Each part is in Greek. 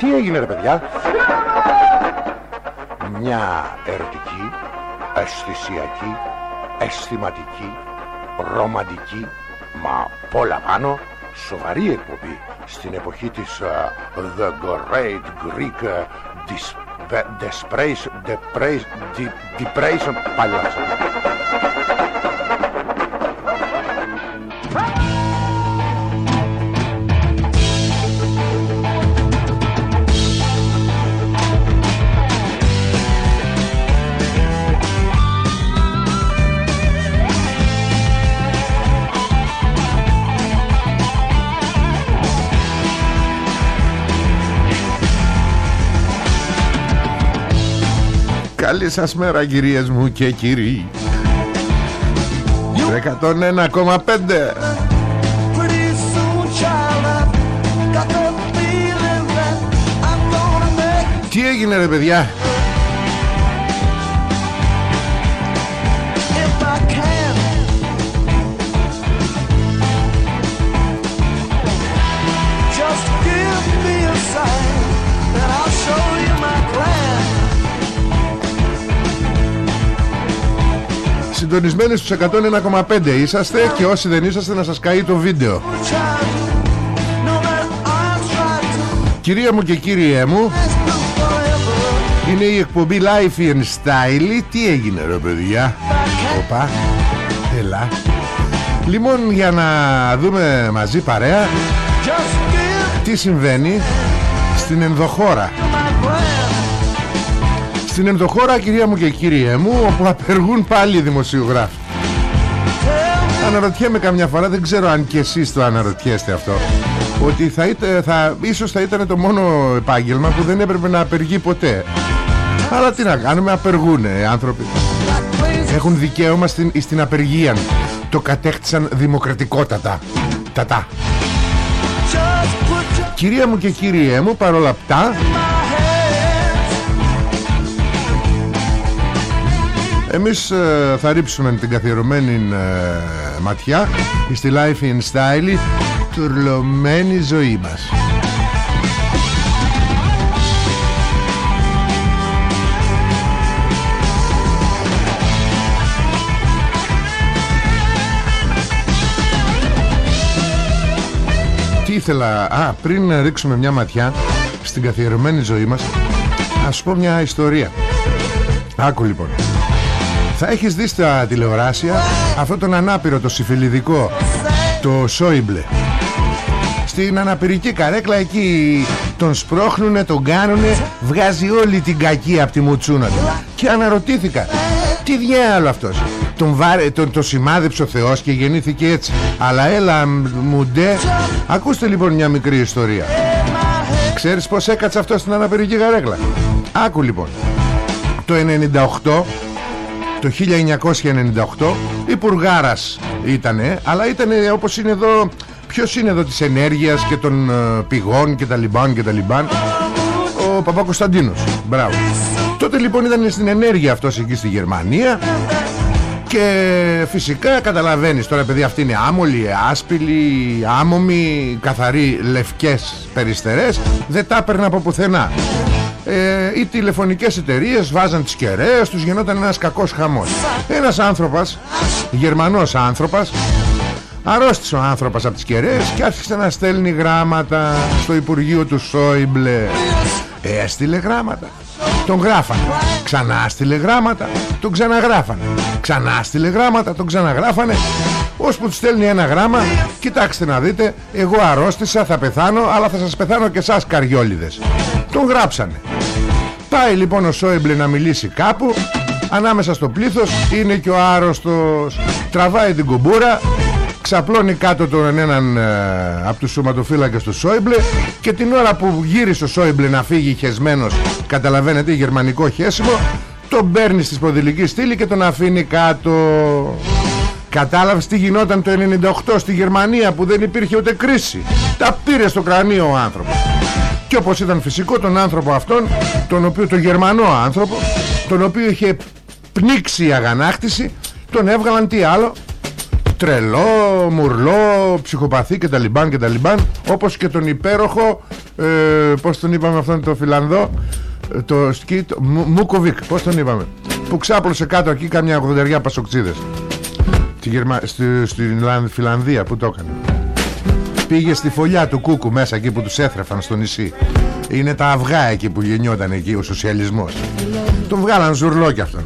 Τι έγινε ρε παιδιά; Μια ερωτική Αισθησιακή Αισθηματική Ρομαντική Μα πολλά πάνω Σοβαρή εκπομπή Στην εποχή της uh, The Great Greek uh, Depression Depression. Πάλι Καλή σας μέρα κυρίες μου και κύριοι. 101,5 Τι έγινε ρε παιδιά; Συντονισμένοι στους 101,5 είσαστε και όσοι δεν είσαστε να σας καεί το βίντεο. Κυρία μου και κύριέ μου Είναι η εκπομπή Life in Style. Τι έγινε ρε παιδιά; Οπα Έλα. Λοιπόν για να δούμε μαζί παρέα Τι συμβαίνει Στην ενδοχώρα στην ενδοχώρα κυρία μου και κύριέ μου Όπου απεργούν πάλι οι δημοσιογράφοι. Αναρωτιέμαι καμιά φορά Δεν ξέρω αν και εσείς το αναρωτιέστε αυτό Ότι θα, είτε, θα, ίσως θα ήταν το μόνο επάγγελμα Που δεν έπρεπε να απεργεί ποτέ. Αλλά τι να κάνουμε απεργούν οι άνθρωποι. Έχουν δικαίωμα στην, στην απεργία. Το κατέκτησαν δημοκρατικότατα. Τατά Κυρία μου και κύριέ μου παρόλα αυτά Εμείς ε, θα ρίψουμε την καθιερωμένη ε, ματιά στη Life in Style τουρλωμένη ζωή μας. Τι ήθελα Α, πριν ρίξουμε μια ματιά Στην καθιερωμένη ζωή μας Ας σου πω μια ιστορία. Άκου λοιπόν θα έχεις δεις στα τηλεοράσια Αυτό τον ανάπηρο, το συμφιλιδικό Το Σόιμπλε. Στην αναπηρική καρέκλα εκεί Τον σπρώχνουνε, τον κάνουνε Βγάζει όλη την κακή από τη μουτσούνα του. Και αναρωτήθηκα Τι διάλο αυτός; Τον, βάρε, τον το σημάδεψε ο Θεός και γεννήθηκε έτσι. Αλλά έλα μουντέ Ακούστε λοιπόν μια μικρή ιστορία. Ξέρεις πως έκατσε αυτός στην αναπηρική καρέκλα; Άκου λοιπόν. Το 98 το 1998 Υπουργάρας ήτανε Αλλά ήτανε όπως είναι εδώ Ποιος είναι εδώ της ενέργειας και των ε, πηγών και τα λιμπάν και τα λιμπάν. Ο Παπα-Κωνσταντίνος. Μπράβο. Τότε λοιπόν ήταν στην ενέργεια αυτός εκεί στη Γερμανία. Και φυσικά καταλαβαίνεις τώρα παιδί αυτή είναι άμολοι, άσπηλοι, άμομοι, καθαροί, λευκές περιστερές δεν τα έπαιρνα από πουθενά ε, οι τηλεφωνικές εταιρείες βάζαν τις κεραίες τους γινόταν ένας κακός χαμός. Ένας άνθρωπος γερμανός άνθρωπος αρρώστησε ο άνθρωπος από τις κεραίες και άρχισε να στέλνει γράμματα στο Υπουργείο του Σόιμπλε. Έστειλε γράμματα. Τον γράφανε. Ξανά στείλε γράμματα. Τον ξαναγράφανε. Ξανά στείλε γράμματα. Τον ξαναγράφανε. Ώσπου τους στέλνει ένα γράμμα κοιτάξτε να δείτε εγώ αρρώστησα θα πεθάνω αλλά θα σας πεθάνω και εσάς καριόλιδες τον γράψανε Πάει λοιπόν ο Σόιμπλε να μιλήσει κάπου. Ανάμεσα στο πλήθος είναι και ο άρρωστος. Τραβάει την κουμπούρα Ξαπλώνει κάτω τον έναν ε, από τους σωματοφύλακες του Σόιμπλε Και την ώρα που γύρισε ο Σόιμπλε να φύγει χεσμένος Καταλαβαίνετε γερμανικό χέσιμο Τον παίρνει στη σποδηλική στήλη και τον αφήνει κάτω. Κατάλαβες τι γινόταν το 98 στη Γερμανία που δεν υπήρχε ούτε κρίση. Τα πήρε στο κρανίο ο άνθρωπος και όπως ήταν φυσικό τον άνθρωπο αυτόν τον οποίο, τον Γερμανό άνθρωπο τον οποίο είχε πνίξει η αγανάκτηση τον έβγαλαν τι άλλο; Τρελό, μουρλό, ψυχοπαθή και τα λιμπάν και τα λιμπάν όπως και τον υπέροχο ε, πως τον είπαμε αυτόν το Φιλανδό ε, το σκι, το, Μούκοβικ, πως τον είπαμε που ξάπλωσε κάτω εκεί κάμια γουδεριά πασοξίδες. Στη, Γερμα... στη, στην Φιλανδία που το έκανε πήγε στη φωλιά του Κούκου μέσα εκεί που τους έθρεφαν στο νησί. Είναι τα αυγά εκεί που γεννιόταν εκεί ο σοσιαλισμός. Τον βγάλαν ζουρλό κι αυτόν.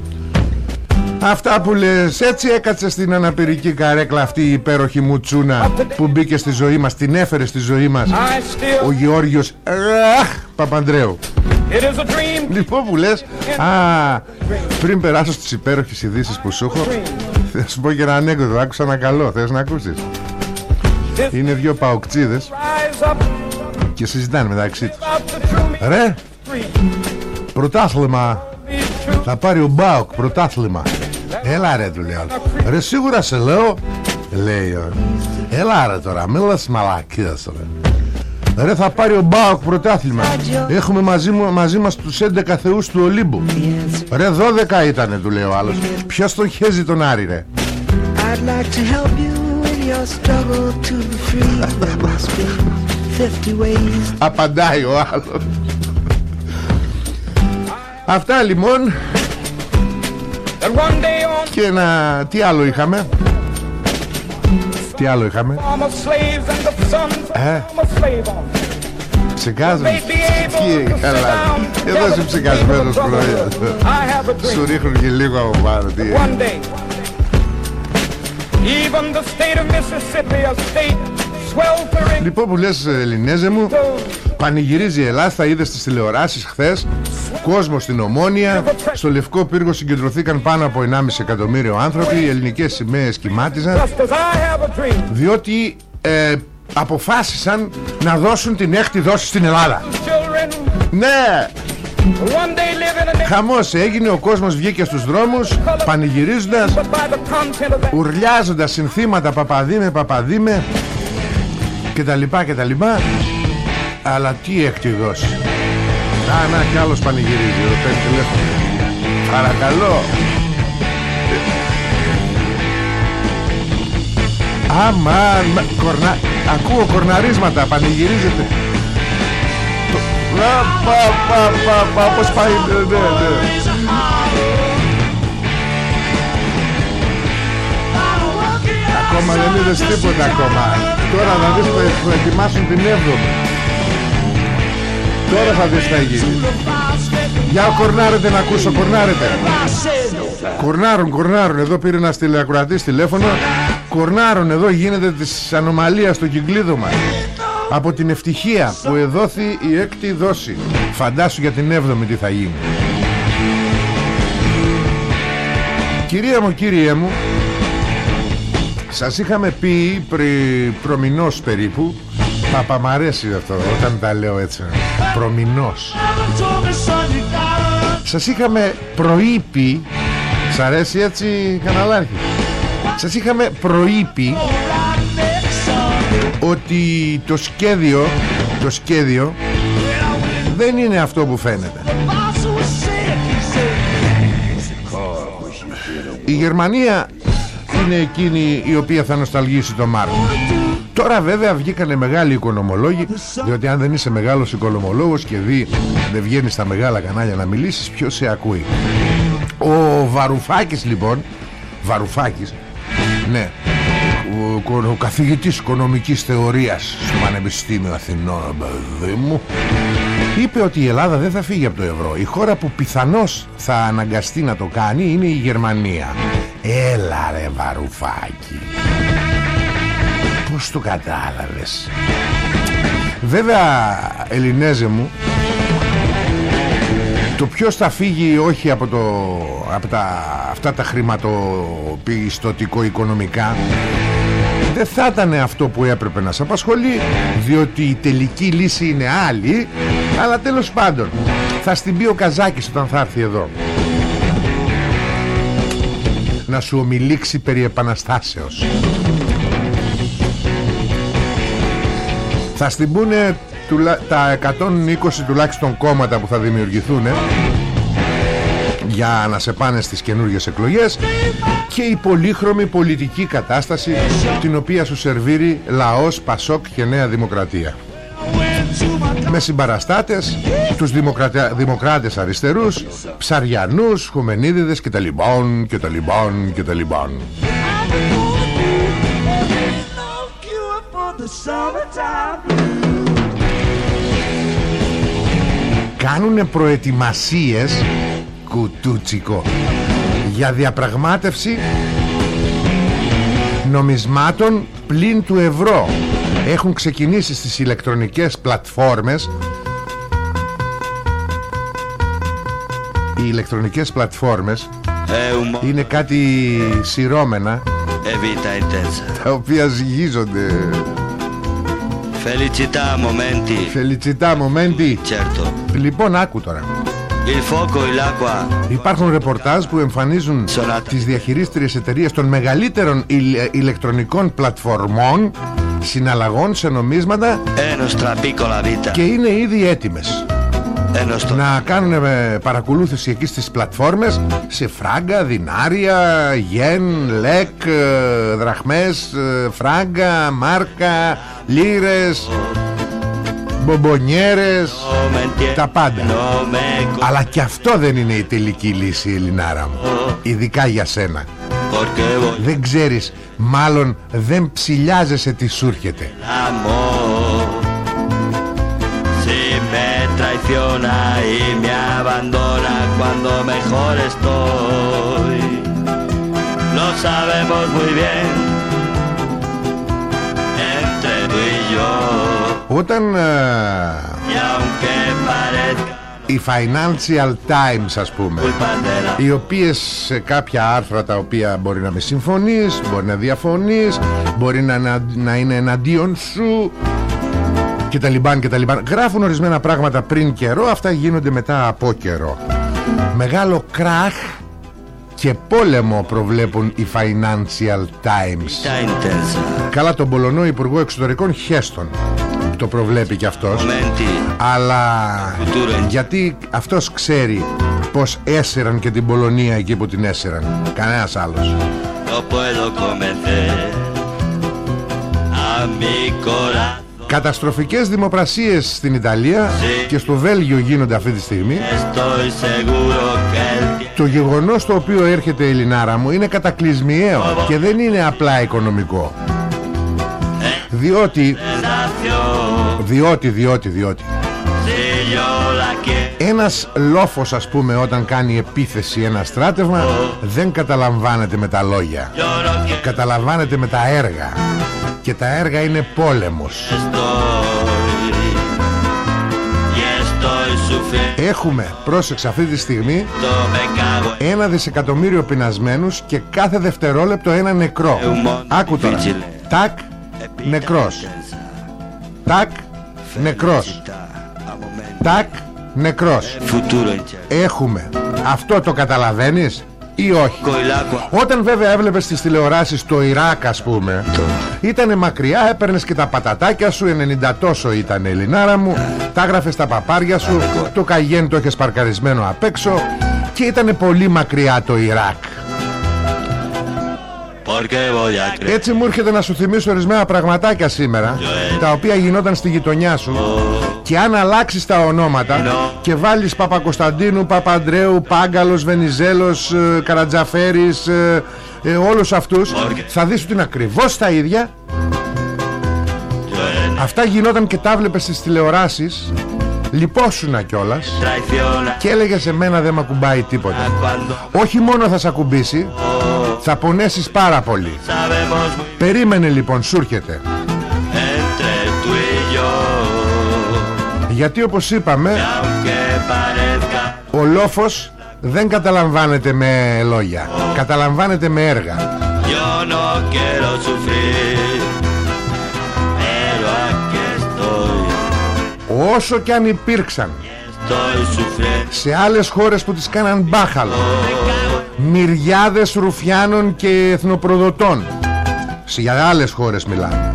Αυτά που λες έτσι έκατσε στην αναπηρική καρέκλα αυτή η υπέροχη μουτσούνα που μπήκε στη ζωή μας, την έφερε στη ζωή μας. Ο Γεώργιος Αχ, Παπαντρέου Λοιπόν που λες Α, πριν περάσω στις υπέροχες ειδήσεις που σου έχω Θα σου πω και ένα ανέκδοτο, άκουσα ένα καλό, θες να ακούσεις Είναι δυο παοκτσίδες Και συζητάνε μεταξύ τους. Ρε! Πρωτάθλημα! Θα πάρει ο Μπάουκ πρωτάθλημα. Έλα ρε του λέω. Ρε σίγουρα σε λέω Λέει Έλα ρε τώρα Μην λες μαλακίδας ρε Ρε θα πάρει ο Μπάουκ πρωτάθλημα. Έχουμε μαζί, μου, μαζί μας τους 11 θεούς του Ολύμπου. Ρε 12 ήτανε του λέει ο άλλος. Ποιος τον χέζει τον Άρη ρε; I'd like Απαντάει ο άλλος. Αυτά λοιπόν. Και να... Τι άλλο είχαμε; Τι άλλο είχαμε; Ε. Ψεκάζουν Τι καλά. Εδώ είσαι ψεκασμένος πρωί. Σου ρίχνουν και λίγο από πάνω Τι Even the state of Mississippi, a state Λοιπόν που λες Ελληνέζε μου Πανηγυρίζει η Ελλάδα Θα είδες στις τηλεοράσεις χθες. Κόσμο στην Ομόνια. Στο Λευκό Πύργο συγκεντρωθήκαν πάνω από 1,5 εκατομμύριο άνθρωποι. Οι ελληνικές σημαίες κοιμάτιζαν. Διότι ε, Αποφάσισαν Να δώσουν την έκτη δόση στην Ελλάδα. Ναι Χαμός έγινε ο κόσμος βγήκε στους δρόμους Πανηγυρίζοντας Ουρλιάζοντας συνθήματα παπαδίμε παπαδίμε και τα λοιπά και τα λοιπά αλλά τι εκτιδώσει Α, να κι άλλος πανηγυρίζει εδώ παίρνει τηλέφωνο Παρακαλώ. Αμάν κορνα... Ακούω κορναρίσματα Πανηγυρίζεται Πα, πα, πα, πα, πα, Πώς πάει ναι, ναι, ναι. Ακόμα δεν είδες τίποτα ακόμα. Τώρα θα δεις που ετοιμάσουν την 7η Τώρα θα δεις θα γίνει. Για κορνάρετε να ακούσω Κορνάρετε. Κορνάρουν κορνάρουν. Εδώ πήρε ένας τηλεακροατής τηλέφωνο. Κορνάρουν εδώ γίνεται της ανομαλίας στο κυκλίδωμα Από την ευτυχία που εδόθη η έκτη δόση. Φαντάσου για την 7η τι θα γίνει. Κυρία μου κύριέ μου σας είχαμε πει πριν προμηνός περίπου. Παπα μ' αρέσει αυτό όταν τα λέω έτσι. Προμηνός. Σας είχαμε προείπει Σ' αρέσει έτσι καναλάρχη. Σας είχαμε προείπει Ότι το σχέδιο Το σχέδιο Δεν είναι αυτό που φαίνεται. Η Γερμανία είναι εκείνη η οποία θα νοσταλγήσει το Μάρκο Τώρα βέβαια βγήκανε μεγάλοι οικονομολόγοι Διότι αν δεν είσαι μεγάλος οικονομολόγος Και δει δεν βγαίνει στα μεγάλα κανάλια να μιλήσεις Ποιος σε ακούει. Ο Βαρουφάκης λοιπόν Βαρουφάκης Ναι ο, ο καθηγητής οικονομικής θεωρίας Στο Πανεπιστήμιο Αθηνών παιδί μου Είπε ότι η Ελλάδα δεν θα φύγει από το ευρώ. Η χώρα που πιθανώς θα αναγκαστεί να το κάνει Είναι η Γερμανία. Έλα ρε βαρουφάκι. Πώς το κατάλαβες; Βέβαια Ελληνέζε μου Το ποιος θα φύγει όχι από, το, από τα, αυτά τα χρηματοπιστωτικο-οικονομικά δεν θα ήταν αυτό που έπρεπε να σε απασχολεί διότι η τελική λύση είναι άλλη. Αλλά τέλος πάντων θα στην πει ο Καζάκης όταν θα έρθει εδώ. Να σου ομιλήξει περί επαναστάσεως. Θα στην πούνε τα 120 τουλάχιστον κόμματα που θα δημιουργηθούν για να σε πάνε στις καινούργιες εκλογές και η πολύχρωμη πολιτική κατάσταση την οποία σου σερβίρει λαός, Πασόκ και Νέα Δημοκρατία. Με συμπαραστάτες τους δημοκρατα... δημοκράτες αριστερούς ψαριανούς, χουμενίδιδες και τα λιμπών και τα λιμπών και τα λιμπών. Κάνουνε προετοιμασίες κουτούτσικο. Για διαπραγμάτευση νομισμάτων πλην του ευρώ. Έχουν ξεκινήσει στις ηλεκτρονικές πλατφόρμες. Οι ηλεκτρονικές πλατφόρμες είναι κάτι σειρώμενα τα οποία ζυγίζονται. Felicità momenti. Felicità momenti. Certo. Λοιπόν άκου τώρα Υπάρχουν ρεπορτάζ που εμφανίζουν τις διαχειρίστριες εταιρείες των μεγαλύτερων ηλεκτρονικών πλατφορμών συναλλαγών σε νομίσματα και είναι ήδη έτοιμες. Να κάνουν ε, παρακολούθηση εκεί στις πλατφόρμες σε φράγκα, δινάρια, γεν, λεκ, ε, δραχμές, ε, φράγκα, μάρκα, λίρες, μπομπονιέρες, τα πάντα. Αλλά και αυτό δεν είναι η τελική λύση, Ελληνάρα μου. Ειδικά για σένα. Δεν ξέρεις Μάλλον δεν ψηλιάζεσαι τι σου έρχεται traiciona y me abandona cuando mejor estoy. Lo sabemos muy bien entre tú y yo. Όταν y aunque parezca οι Financial Times ας πούμε οι οποίες σε κάποια άρθρα τα οποία μπορεί να με συμφωνείς μπορεί να διαφωνείς μπορεί να, να, είναι εναντίον σου και τα λιμπάν και τα λιμπάν γράφουν ορισμένα πράγματα πριν καιρό αυτά γίνονται μετά από καιρό. Μεγάλο κράχ και πόλεμο προβλέπουν οι Financial Times. Καλά τον Πολωνό Υπουργό Εξωτερικών Χέστον το προβλέπει και αυτός. Αλλά γιατί αυτός ξέρει πως έσυραν και την Πολωνία εκεί που την έσυραν κανένας άλλος. Καταστροφικές δημοπρασίες στην Ιταλία και στο Βέλγιο γίνονται αυτή τη στιγμή. Το γεγονός το οποίο έρχεται η Ελληνάρα μου είναι κατακλυσμιαίο και δεν είναι απλά οικονομικό Διότι Διότι, διότι, διότι. Ένας λόφος ας πούμε όταν κάνει επίθεση ένα στράτευμα Δεν καταλαμβάνεται με τα λόγια. Καταλαμβάνεται με τα έργα. Και τα έργα είναι πόλεμος. Έχουμε, πρόσεξε αυτή τη στιγμή Ένα δισεκατομμύριο πεινασμένους Και κάθε δευτερόλεπτο ένα νεκρό. Άκου τώρα. Τάκ, νεκρός. Τάκ, νεκρός. Τάκ, νεκρός. Έχουμε. Αυτό το καταλαβαίνεις ή όχι; Όταν βέβαια έβλεπες τις τηλεοράσεις το Ιράκ ας πούμε Ήτανε μακριά έπαιρνες και τα πατατάκια σου 90 τόσο ήταν Ελληνάρα μου. Τα έγραφες στα παπάρια σου Το καγέν το έχεις παρκαρισμένο απ' έξω Και ήτανε πολύ μακριά το Ιράκ έτσι μου έρχεται να σου θυμίσω ορισμένα πραγματάκια σήμερα Τα οποία γινόταν στη γειτονιά σου. Και αν αλλάξεις τα ονόματα Και βάλεις Παπακοσταντίνου, Παπαντρέου, Πάγκαλος, Βενιζέλος, ε, Καρατζαφέρης ε, ε, Όλους αυτούς Θα δεις ότι είναι ακριβώς τα ίδια. Αυτά γινόταν και τα βλέπεις στις τηλεοράσεις. Λυπόσουνα κιόλας. Και έλεγες σε μένα δεν μ' ακουμπάει τίποτα Όχι μόνο θα σε ακουμπήσει Θα πονέσεις πάρα πολύ. Περίμενε λοιπόν σου έρχεται. Γιατί όπως είπαμε Ο λόφος δεν καταλαμβάνεται με λόγια Καταλαμβάνεται με έργα. Όσο κι αν υπήρξαν σε άλλες χώρες που τις κάναν μπάχαλο μυριάδες ρουφιάνων και εθνοπροδοτών. Σε άλλες χώρες μιλάμε.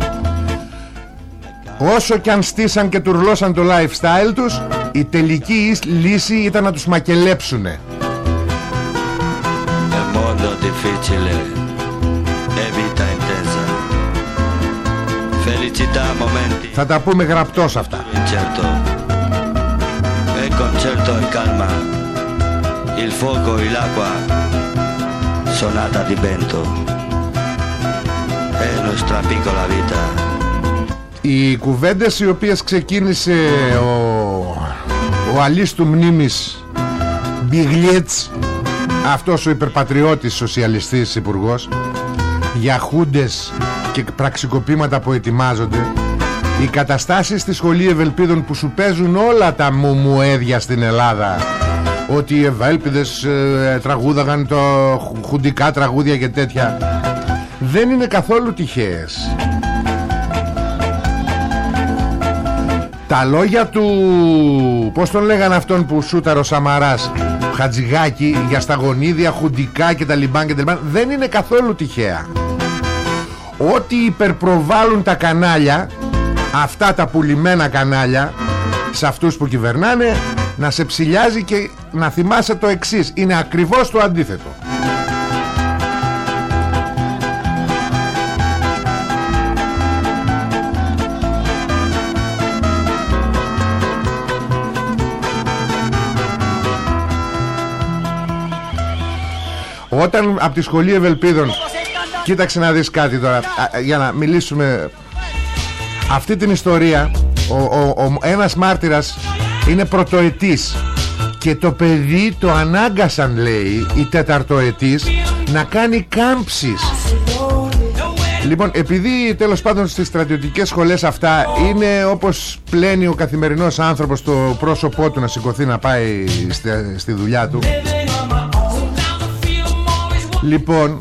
Όσο κι αν στήσαν και τουρλώσαν το lifestyle τους η τελική λύση ήταν να τους μακελέψουνε. Quando è difficile e vita intensa. Felicità, momenti. Θα τα πούμε γραπτός αυτά Il fuoco e l'acqua. Sonata di vento. È nostra piccola vita. Οι κουβέντες οι οποίες ξεκίνησε ο, ο αλής του μνήμης Μπιγλιέτς αυτός ο υπερπατριώτης σοσιαλιστής υπουργός για χούντες και πραξικοπήματα που ετοιμάζονται οι καταστάσεις στη Σχολή Ευελπίδων που σου παίζουν όλα τα μουμουέδια στην Ελλάδα ότι οι Ευέλπιδες ε, τραγούδαγαν το χου- χουντικά τραγούδια και τέτοια δεν είναι καθόλου τυχαίες. Τα λόγια του Πώς τον λέγανε αυτόν που σούταρε ο Σαμαράς Χατζηγάκη για σταγονίδια, χουντικά και τα λιμπάν και τα λιμπάν Δεν είναι καθόλου τυχαία. Ό,τι υπερπροβάλλουν τα κανάλια Αυτά τα πουλημένα κανάλια Σε αυτούς που κυβερνάνε Να σε ψηλιάζει και να θυμάσαι το εξής. Είναι ακριβώς το αντίθετο. Όταν από τη σχολή Ευελπίδων Κοίταξε να δεις κάτι τώρα α, Για να μιλήσουμε. Αυτή την ιστορία ο, ο, ο, Ένας μάρτυρας Είναι πρωτοετής Και το παιδί το ανάγκασαν λέει Η τεταρτοετής Να κάνει κάμψεις Λοιπόν, επειδή τέλος πάντων στις στρατιωτικές σχολές αυτά είναι όπως πλένει ο καθημερινός άνθρωπος το πρόσωπό του να σηκωθεί να πάει στη, στη δουλειά του. Λοιπόν,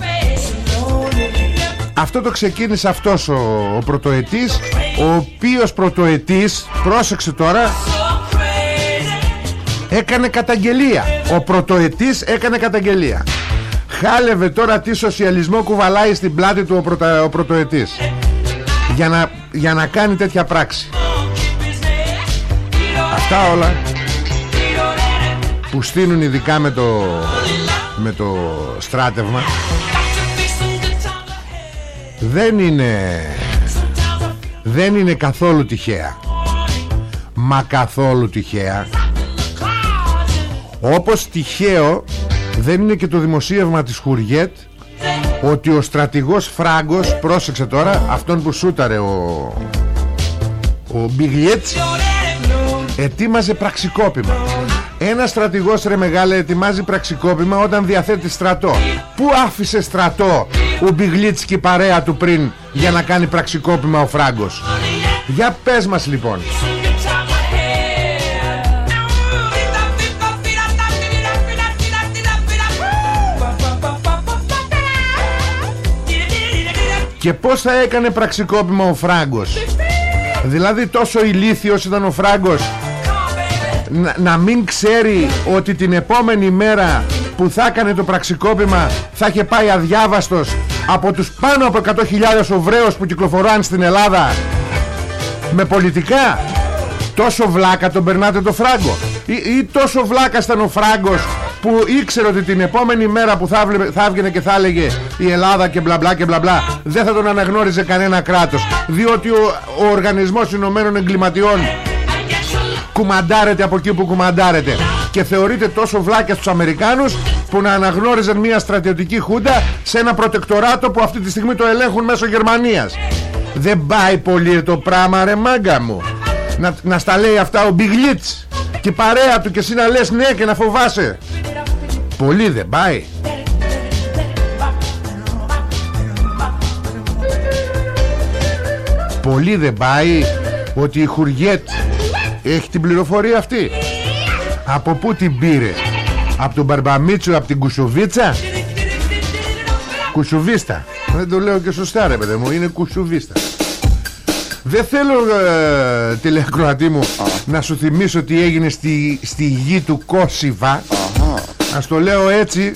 αυτό το ξεκίνησε αυτός ο, ο πρωτοετής, ο οποίος πρωτοετής, πρόσεξε τώρα, έκανε καταγγελία. Ο πρωτοετής έκανε καταγγελία. Χάλευε τώρα τι σοσιαλισμό κουβαλάει στην πλάτη του ο, πρωτα, ο πρωτοετής για να, για να κάνει τέτοια πράξη. Αυτά όλα που στείνουν ειδικά με το, με το στράτευμα δεν είναι δεν είναι καθόλου τυχαία μα καθόλου τυχαία όπως τυχαίο δεν είναι και το δημοσίευμα της Χουριέτ ότι ο στρατηγός Φράγκος πρόσεξε τώρα αυτόν που σούταρε ο ο Μπιγλιέτς ετοίμαζε πραξικόπημα. Ένας στρατηγός ρε μεγάλε ετοιμάζει πραξικόπημα όταν διαθέτει στρατό. Πού άφησε στρατό ο Μπιγλίτς και η παρέα του πριν για να κάνει πραξικόπημα ο Φράγκος; Για πες μας λοιπόν Και πως θα έκανε πραξικόπημα ο Φράγκος; Δηλαδή τόσο ηλίθιος ήταν ο Φράγκος; Να, να μην ξέρει ότι την επόμενη μέρα που θα έκανε το πραξικόπημα θα είχε πάει αδιάβαστος από τους πάνω από 100.000 Οβραίους που κυκλοφοράν στην Ελλάδα; Με πολιτικά; Τόσο βλάκα τον περνάτε το Φράγκο; Ή, ή τόσο βλάκα ήταν ο Φράγκος που ήξερε ότι την επόμενη μέρα που θα, βλε, θα έβγαινε και θα έλεγε η Ελλάδα και μπλα μπλα και μπλα μπλα δεν θα τον αναγνώριζε κανένα κράτος. Διότι ο, ο Οργανισμός Ηνωμένων Εγκληματιών κουμαντάρεται από εκεί που κουμαντάρεται. Και θεωρείται τόσο βλάκες τους Αμερικάνους που να αναγνώριζαν μια στρατιωτική χούντα σε ένα προτεκτοράτο που αυτή τη στιγμή το ελέγχουν μέσω Γερμανίας. Δεν πάει πολύ το πράγμα ρε μάγκα μου. Να, να στα λέει αυτά ο Μπιγλίτς. Και παρέα του και εσύ να λες ναι και να φοβάσαι πολύ δεν πάει. Πολύ δεν πάει ότι η Χουριέτ έχει την πληροφορία αυτή. Από πού την πήρε; Από τον Μπαρμπαμίτσο Από την Κουσουβίτσα; Κουσουβίστα. Δεν το λέω και σωστά ρε παιδί μου Είναι Κουσουβίστα. Δεν θέλω ε, τηλεακροατή μου Να σου θυμίσω τι έγινε στη, στη γη του Κόσιβα Ας το λέω έτσι.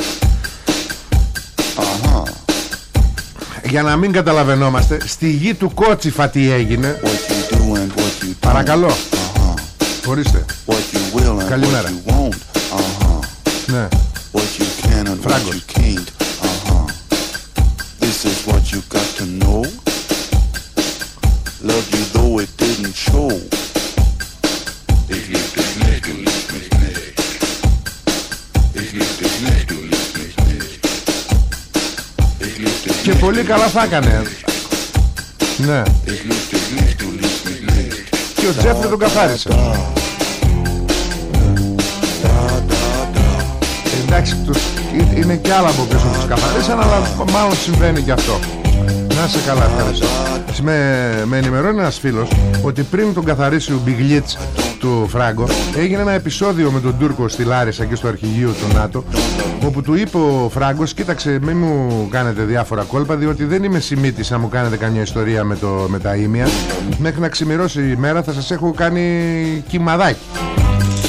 Για να μην καταλαβαίνουμε στη γη του κότσυφα τι έγινε; Παρακαλώ. Χωρίστε, Καλημέρα. Ναι. Φράγκος. Πολύ καλά θα έκανε. Ναι. Ich lieb dich nicht, du liebst mich nicht. Και ο Τζέφρι τον καθάρισε. Εντάξει, τους, ε- είναι κι άλλα από πίσω που τους καθαρίσαν, αλλά μάλλον συμβαίνει και αυτό. Να σε καλά, ευχαριστώ. Με, με ενημερώνει ένας φίλος ότι πριν τον καθαρίσει ο Μπιγλίτς του Φράγκο έγινε ένα επεισόδιο με τον Τούρκο στη Λάρισα και στο αρχηγείο του ΝΑΤΟ όπου του είπε ο Φράγκος κοίταξε μην μου κάνετε διάφορα κόλπα διότι δεν είμαι σημίτης να μου κάνετε καμιά ιστορία με, το, με τα ίμια. Μέχρι να ξημερώσει η μέρα θα σας έχω κάνει κυμαδάκι.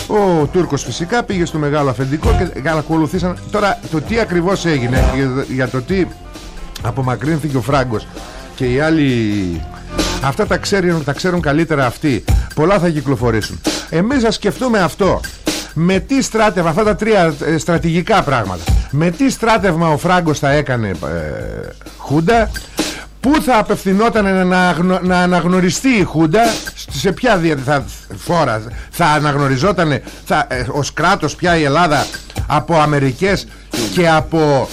Ο Τούρκος φυσικά πήγε στο μεγάλο αφεντικό και ακολουθήσαν. Τώρα το τι ακριβώς έγινε για, για το τι απομακρύνθηκε ο Φράγκος και οι άλλοι αυτά τα ξέρουν, τα ξέρουν καλύτερα αυτοί. Πολλά θα κυκλοφορήσουν. Εμείς θα σκεφτούμε αυτό με τι στράτευμα αυτά τα τρία ε, στρατηγικά πράγματα με τι στράτευμα ο Φράγκος θα έκανε ε, Χούντα; Πού θα απευθυνόταν να, αγνο- να αναγνωριστεί η Χούντα; Σε ποια δια, θα, φόρα Θα αναγνωριζόταν θα, ε, Ως κράτος πια η Ελλάδα Από Αμερικές Και από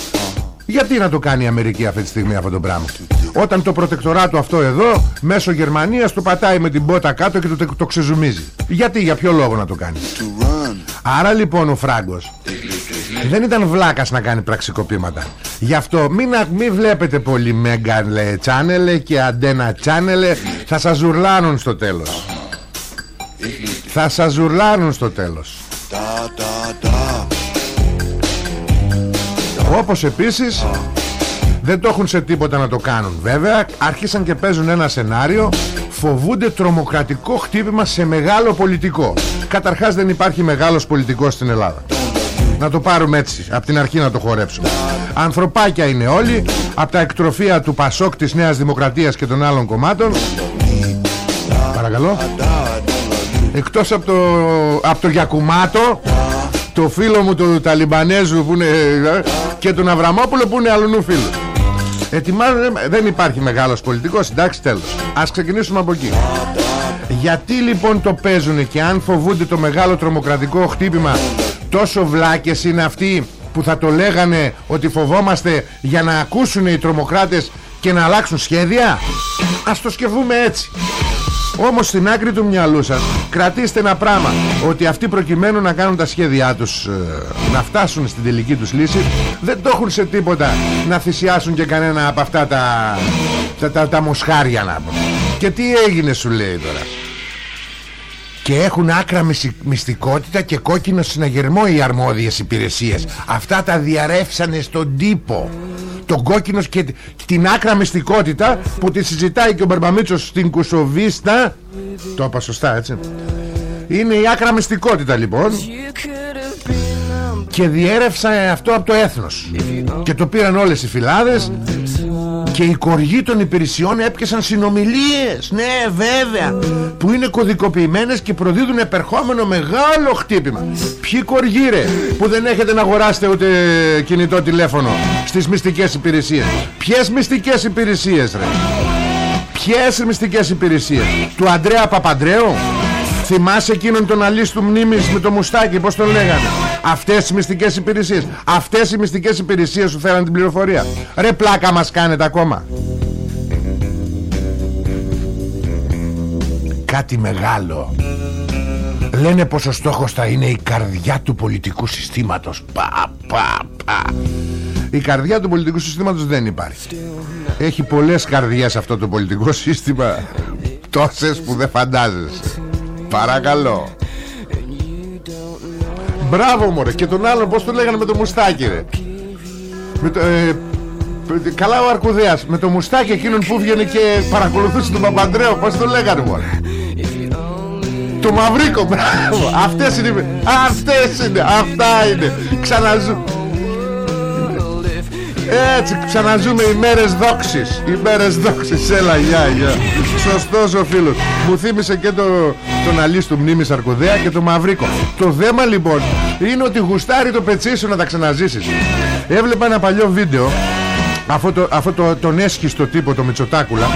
Γιατί να το κάνει η Αμερική αυτή τη στιγμή αυτό το πράγμα; Όταν το προτεκτοράτο αυτό εδώ Μέσω Γερμανίας το πατάει με την πότα κάτω Και το, το ξεζουμίζει Γιατί για ποιο λόγο να το κάνει; To run. Άρα λοιπόν ο Φράγκος δεν ήταν βλάκας να κάνει πραξικοπήματα. Γι' αυτό μην, α- μην βλέπετε πολύ Μέγαν Channel και Αντένα Channel. Θα σας ζουρλάνουν στο τέλος. Θα σας ζουρλάνουν στο τέλος. Da da da. Όπως επίσης δεν το έχουν σε τίποτα να το κάνουν. Βέβαια άρχισαν και παίζουν ένα σενάριο Φοβούνται τρομοκρατικό χτύπημα σε μεγάλο πολιτικό. Καταρχάς δεν υπάρχει μεγάλος πολιτικός στην Ελλάδα. Να το πάρουμε έτσι Από την αρχή να το χορέψουμε. Ανθρωπάκια είναι όλοι Από τα εκτροφία του Πασόκ της Νέας Δημοκρατίας και των άλλων κομμάτων. Παρακαλώ. Εκτός από το, από το Γιακουμάτο Το φίλο μου του Ταλιμπανέζου που είναι, ε, Και τον Αβραμόπουλο που είναι αλλονού φίλος Ετοιμάζουν, ε, δεν υπάρχει μεγάλος πολιτικός. Εντάξει τέλος. Ας ξεκινήσουμε από εκεί. Γιατί λοιπόν το παίζουν Και αν φοβούνται το μεγάλο τρομοκρατικό χτύπημα Τόσο βλάκες είναι αυτοί Που θα το λέγανε ότι φοβόμαστε Για να ακούσουν οι τρομοκράτες Και να αλλάξουν σχέδια; Ας το σκεφτούμε έτσι όμως στην άκρη του μυαλού σας κρατήστε ένα πράγμα ότι αυτοί προκειμένου να κάνουν τα σχέδιά τους ε, να φτάσουν στην τελική τους λύση δεν το έχουν σε τίποτα να θυσιάσουν και κανένα από αυτά τα, τα, τα, τα μοσχάρια να πω. Και τι έγινε σου λέει τώρα. Και έχουν άκρα μυση- μυστικότητα και κόκκινο συναγερμό οι αρμόδιες υπηρεσίες. Αυτά τα διαρρεύσανε στον τύπο. Τον κόκκινος και τ- την άκρα μυστικότητα που τη συζητάει και ο Μπαρμπαμίτσος στην Κουσοβίστα. Το είπα σωστά έτσι. Είναι η άκρα μυστικότητα λοιπόν και διέρευσα αυτό από το έθνος και το πήραν όλες οι φυλάδες και οι κοργοί των υπηρεσιών έπιασαν συνομιλίες. Ναι βέβαια. Που είναι κωδικοποιημένες και προδίδουν επερχόμενο μεγάλο χτύπημα. Ποιοι κοργοί ρε που δεν έχετε να αγοράσετε ούτε κινητό τηλέφωνο στις μυστικές υπηρεσίες. Ποιες μυστικές υπηρεσίες ρε. Ποιες μυστικές υπηρεσίες. Του Αντρέα Παπαντρέου Θυμάσαι εκείνον τον αλίστου μνήμης με το μουστάκι Πώς τον λέγανε; Αυτές οι μυστικές υπηρεσίες. Αυτές οι μυστικές υπηρεσίες σου φέραν την πληροφορία. Ρε πλάκα μας κάνετε ακόμα. Κάτι μεγάλο. Λένε πως ο στόχος θα είναι η καρδιά του πολιτικού συστήματος. Πα, πα, πα. Η καρδιά του πολιτικού συστήματος δεν υπάρχει. Έχει πολλές καρδιές αυτό το πολιτικό σύστημα. Τόσες που δεν φαντάζεσαι Παρακαλώ. Μπράβο μωρέ. Και τον άλλον πως το λέγανε με το μουστάκι ρε. Με το, ε, Καλά ο Αρκουδέας. Με το μουστάκι εκείνον που βγαίνει και παρακολουθούσε τον Παπαντρέο Πως το λέγανε μωρέ. Το μαυρίκο μπράβο. Αυτές είναι Αυτές είναι Αυτά είναι. Ξαναζού Έτσι ξαναζούμε οι μέρες δόξης. Οι μέρες δόξης. Έλα γεια γεια. Σωστός ο φίλος. Μου θύμισε και το, τον αλής του μνήμης Αρκουδέα Και το μαυρίκο. Το δέμα λοιπόν Είναι ότι γουστάρει το πετσί σου να τα ξαναζήσεις. Έβλεπα ένα παλιό βίντεο. Αυτό, το, αυτό το, τον έσχιστο τύπο το Μητσοτάκουλα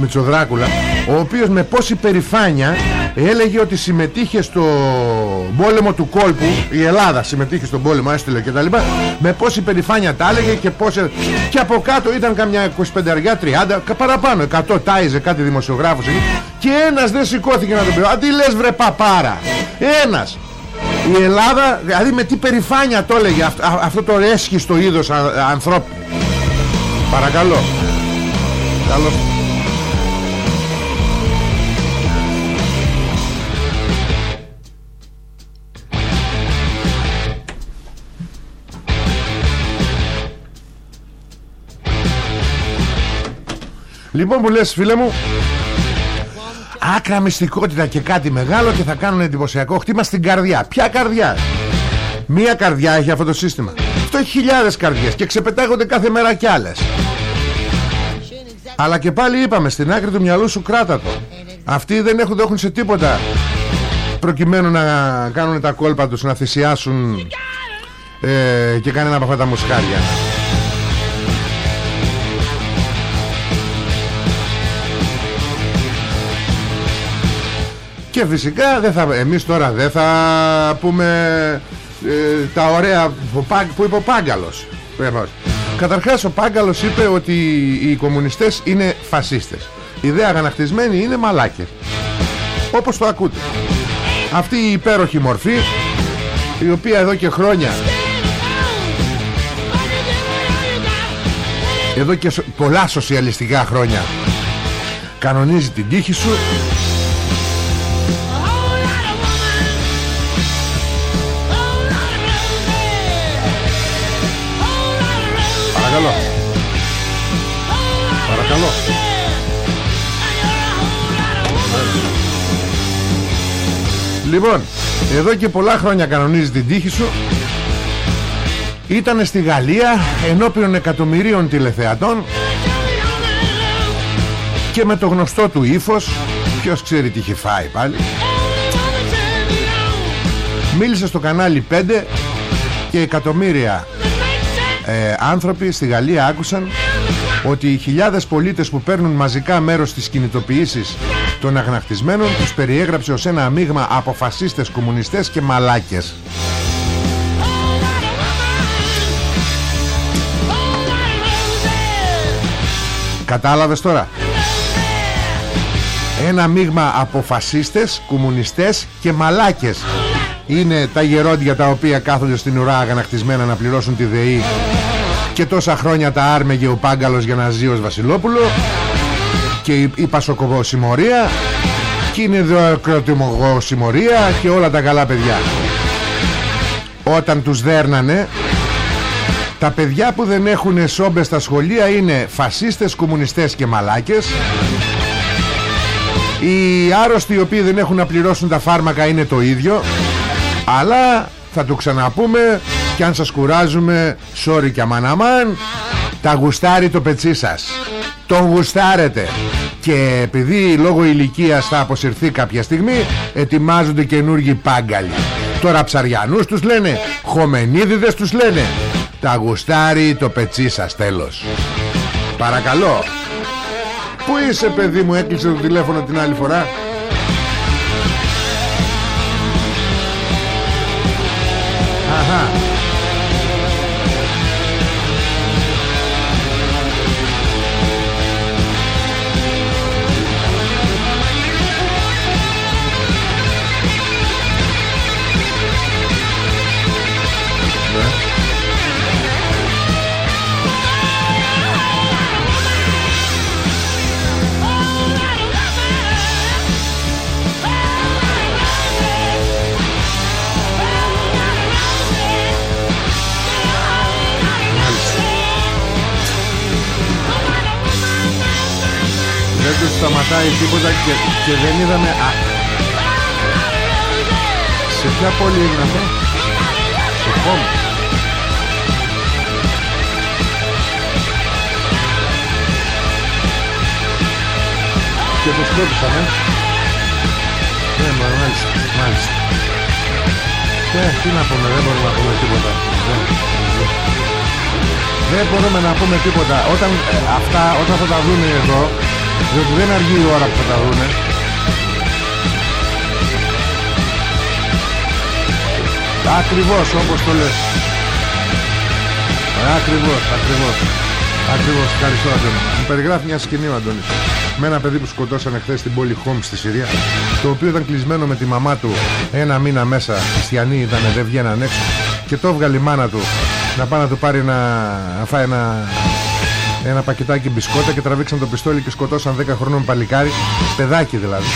Μητσοδράκουλα ο οποίος με πόση περηφάνεια έλεγε ότι συμμετείχε στο πόλεμο του κόλπου η Ελλάδα συμμετείχε στον πόλεμο έστειλε και τα λοιπά με πόση περηφάνεια τα έλεγε και, πόσε... και από κάτω ήταν καμιά 25 30 παραπάνω 100 τάιζε κάτι δημοσιογράφος εκεί, και ένας δεν σηκώθηκε να τον πει αντί λες βρε παπάρα ένας η Ελλάδα δηλαδή με τι περηφάνεια το έλεγε αυτό, αυτό το έσχιστο είδος ανθρώπου. Παρακαλώ. Καλώς Λοιπόν που λες φίλε μου Άκρα μυστικότητα και κάτι μεγάλο Και θα κάνουν εντυπωσιακό χτύπημα στην καρδιά. Ποια καρδιά; Μία καρδιά έχει αυτό το σύστημα. Αυτό έχει χιλιάδες καρδιές Και ξεπετάγονται κάθε μέρα κι άλλες. Αλλά και πάλι είπαμε Στην άκρη του μυαλού σου κράτα το. Αυτοί δεν έχουν, δεν έχουν σε τίποτα Προκειμένου να κάνουν τα κόλπα τους Να θυσιάσουν ε, Και κανένα από αυτά τα μοσχάρια Και φυσικά δεν θα, εμείς τώρα δεν θα πούμε ε, τα ωραία που είπε ο Πάγκαλος. Καταρχάς ο Πάγκαλος είπε ότι οι κομμουνιστές είναι φασίστες. Οι δε αγανακτισμένοι είναι μαλάκες. Όπως το ακούτε. Αυτή η υπέροχη μορφή η οποία εδώ και χρόνια εδώ και πολλά σοσιαλιστικά χρόνια κανονίζει την τύχη σου Λοιπόν Εδώ και πολλά χρόνια κανονίζεις την τύχη σου. Ήτανε στη Γαλλία Ενώπιον εκατομμυρίων τηλεθεατών Και με το γνωστό του ύφος Ποιος ξέρει τι είχε φάει πάλι Μίλησε στο κανάλι 5 Και εκατομμύρια ε, άνθρωποι στη Γαλλία άκουσαν ότι οι χιλιάδες πολίτες που παίρνουν μαζικά μέρος στις κινητοποιήσεις των αγνακτισμένων τους περιέγραψε ως ένα μείγμα από φασίστες, κομμουνιστές και μαλάκες. Κατάλαβες τώρα; Ένα μείγμα από φασίστες, κομμουνιστές και μαλάκες Είναι τα γερόντια τα οποία κάθονται στην ουρά αγανακτισμένα να πληρώσουν τη ΔΕΗ και τόσα χρόνια τα άρμεγε ο Πάγκαλος για να ζει ως Βασιλόπουλο και η, η Πασοκοβοσημωρία και είναι συμμορία και όλα τα καλά παιδιά. Όταν τους δέρνανε τα παιδιά που δεν έχουν σόμπες στα σχολεία είναι φασίστες, κομμουνιστές και μαλάκες. Οι άρρωστοι οι οποίοι δεν έχουν να πληρώσουν τα φάρμακα είναι το ίδιο. Αλλά θα το ξαναπούμε και αν σας κουράζουμε sorry και αμάν τα γουστάρει το πετσί σας τον γουστάρετε. Και επειδή λόγω ηλικίας θα αποσυρθεί κάποια στιγμή ετοιμάζονται καινούργοι πάγκαλοι. Τώρα ψαριανούς τους λένε χομενίδιδες τους λένε. Τα γουστάρει το πετσί σας τέλος. Παρακαλώ. Πού είσαι παιδί μου έκλεισε το τηλέφωνο την άλλη φορά. Αχα σταματάει τίποτα και, και δεν είδαμε α, Σε ποια πόλη είναι αυτό; Σε Χόμ. Και το σκότωσαν ε. Ναι μάλιστα Μάλιστα. Και τι να πούμε δεν μπορούμε να πούμε τίποτα. Ναι, ναι. Δεν μπορούμε να πούμε τίποτα. Όταν ε, αυτά, όταν θα τα δούνε εδώ Διότι δεν αργεί η ώρα που θα τα δούνε. Ακριβώς όπως το λες. Ακριβώς, ακριβώς. Ακριβώς, ευχαριστώ Αντώνη Μου περιγράφει μια σκηνή ο Αντώνης Με ένα παιδί που σκοτώσανε χθες στην πόλη Χόμ στη Συρία Το οποίο ήταν κλεισμένο με τη μαμά του. Ένα μήνα μέσα Χριστιανοί ήταν, δεν βγαίναν έξω. Και το έβγαλε η μάνα του Να πάει να του πάρει ένα, να φάει ένα ένα πακετάκι μπισκότα και τραβήξαν το πιστόλι και σκοτώσαν 10 χρονών παλικάρι. Παιδάκι δηλαδή.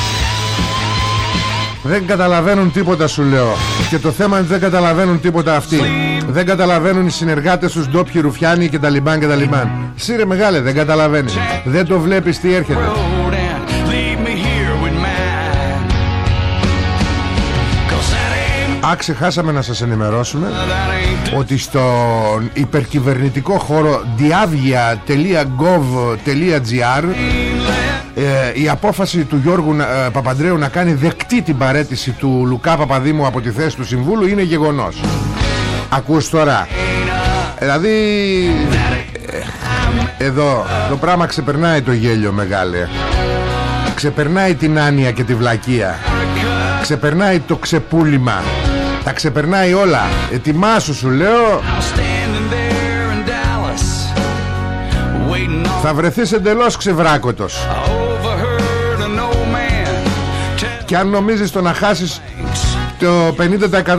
Δεν καταλαβαίνουν τίποτα σου λέω. Και το θέμα είναι δεν καταλαβαίνουν τίποτα αυτοί. Δεν καταλαβαίνουν οι συνεργάτες τους ντόπιοι ρουφιάνοι και τα λιμπάν και τα λιμπάν. Σύρε μεγάλε δεν καταλαβαίνει. Δεν το βλέπεις τι έρχεται. Road and leave me here with mine. 'Cause that ain't, Α, ξεχάσαμε να σας ενημερώσουμε. that ain't ότι στον υπερκυβερνητικό χώρο diavia.gov.gr ε, η απόφαση του Γιώργου ε, Παπαντρέου να κάνει δεκτή την παρέτηση του Λουκά Παπαδήμου από τη θέση του Συμβούλου είναι γεγονός. Ακούς τώρα. Δηλαδή ε, εδώ το πράγμα ξεπερνάει το γέλιο μεγάλε. Ξεπερνάει την άνοια και τη βλακεία. Ξεπερνάει το ξεπούλημα. Τα ξεπερνάει όλα. Ετοιμάσου σου λέω. standing there in Dallas, waiting on. Θα βρεθείς εντελώς ξεβράκωτος. I overheard an old man tell Και αν νομίζεις το να χάσεις things. το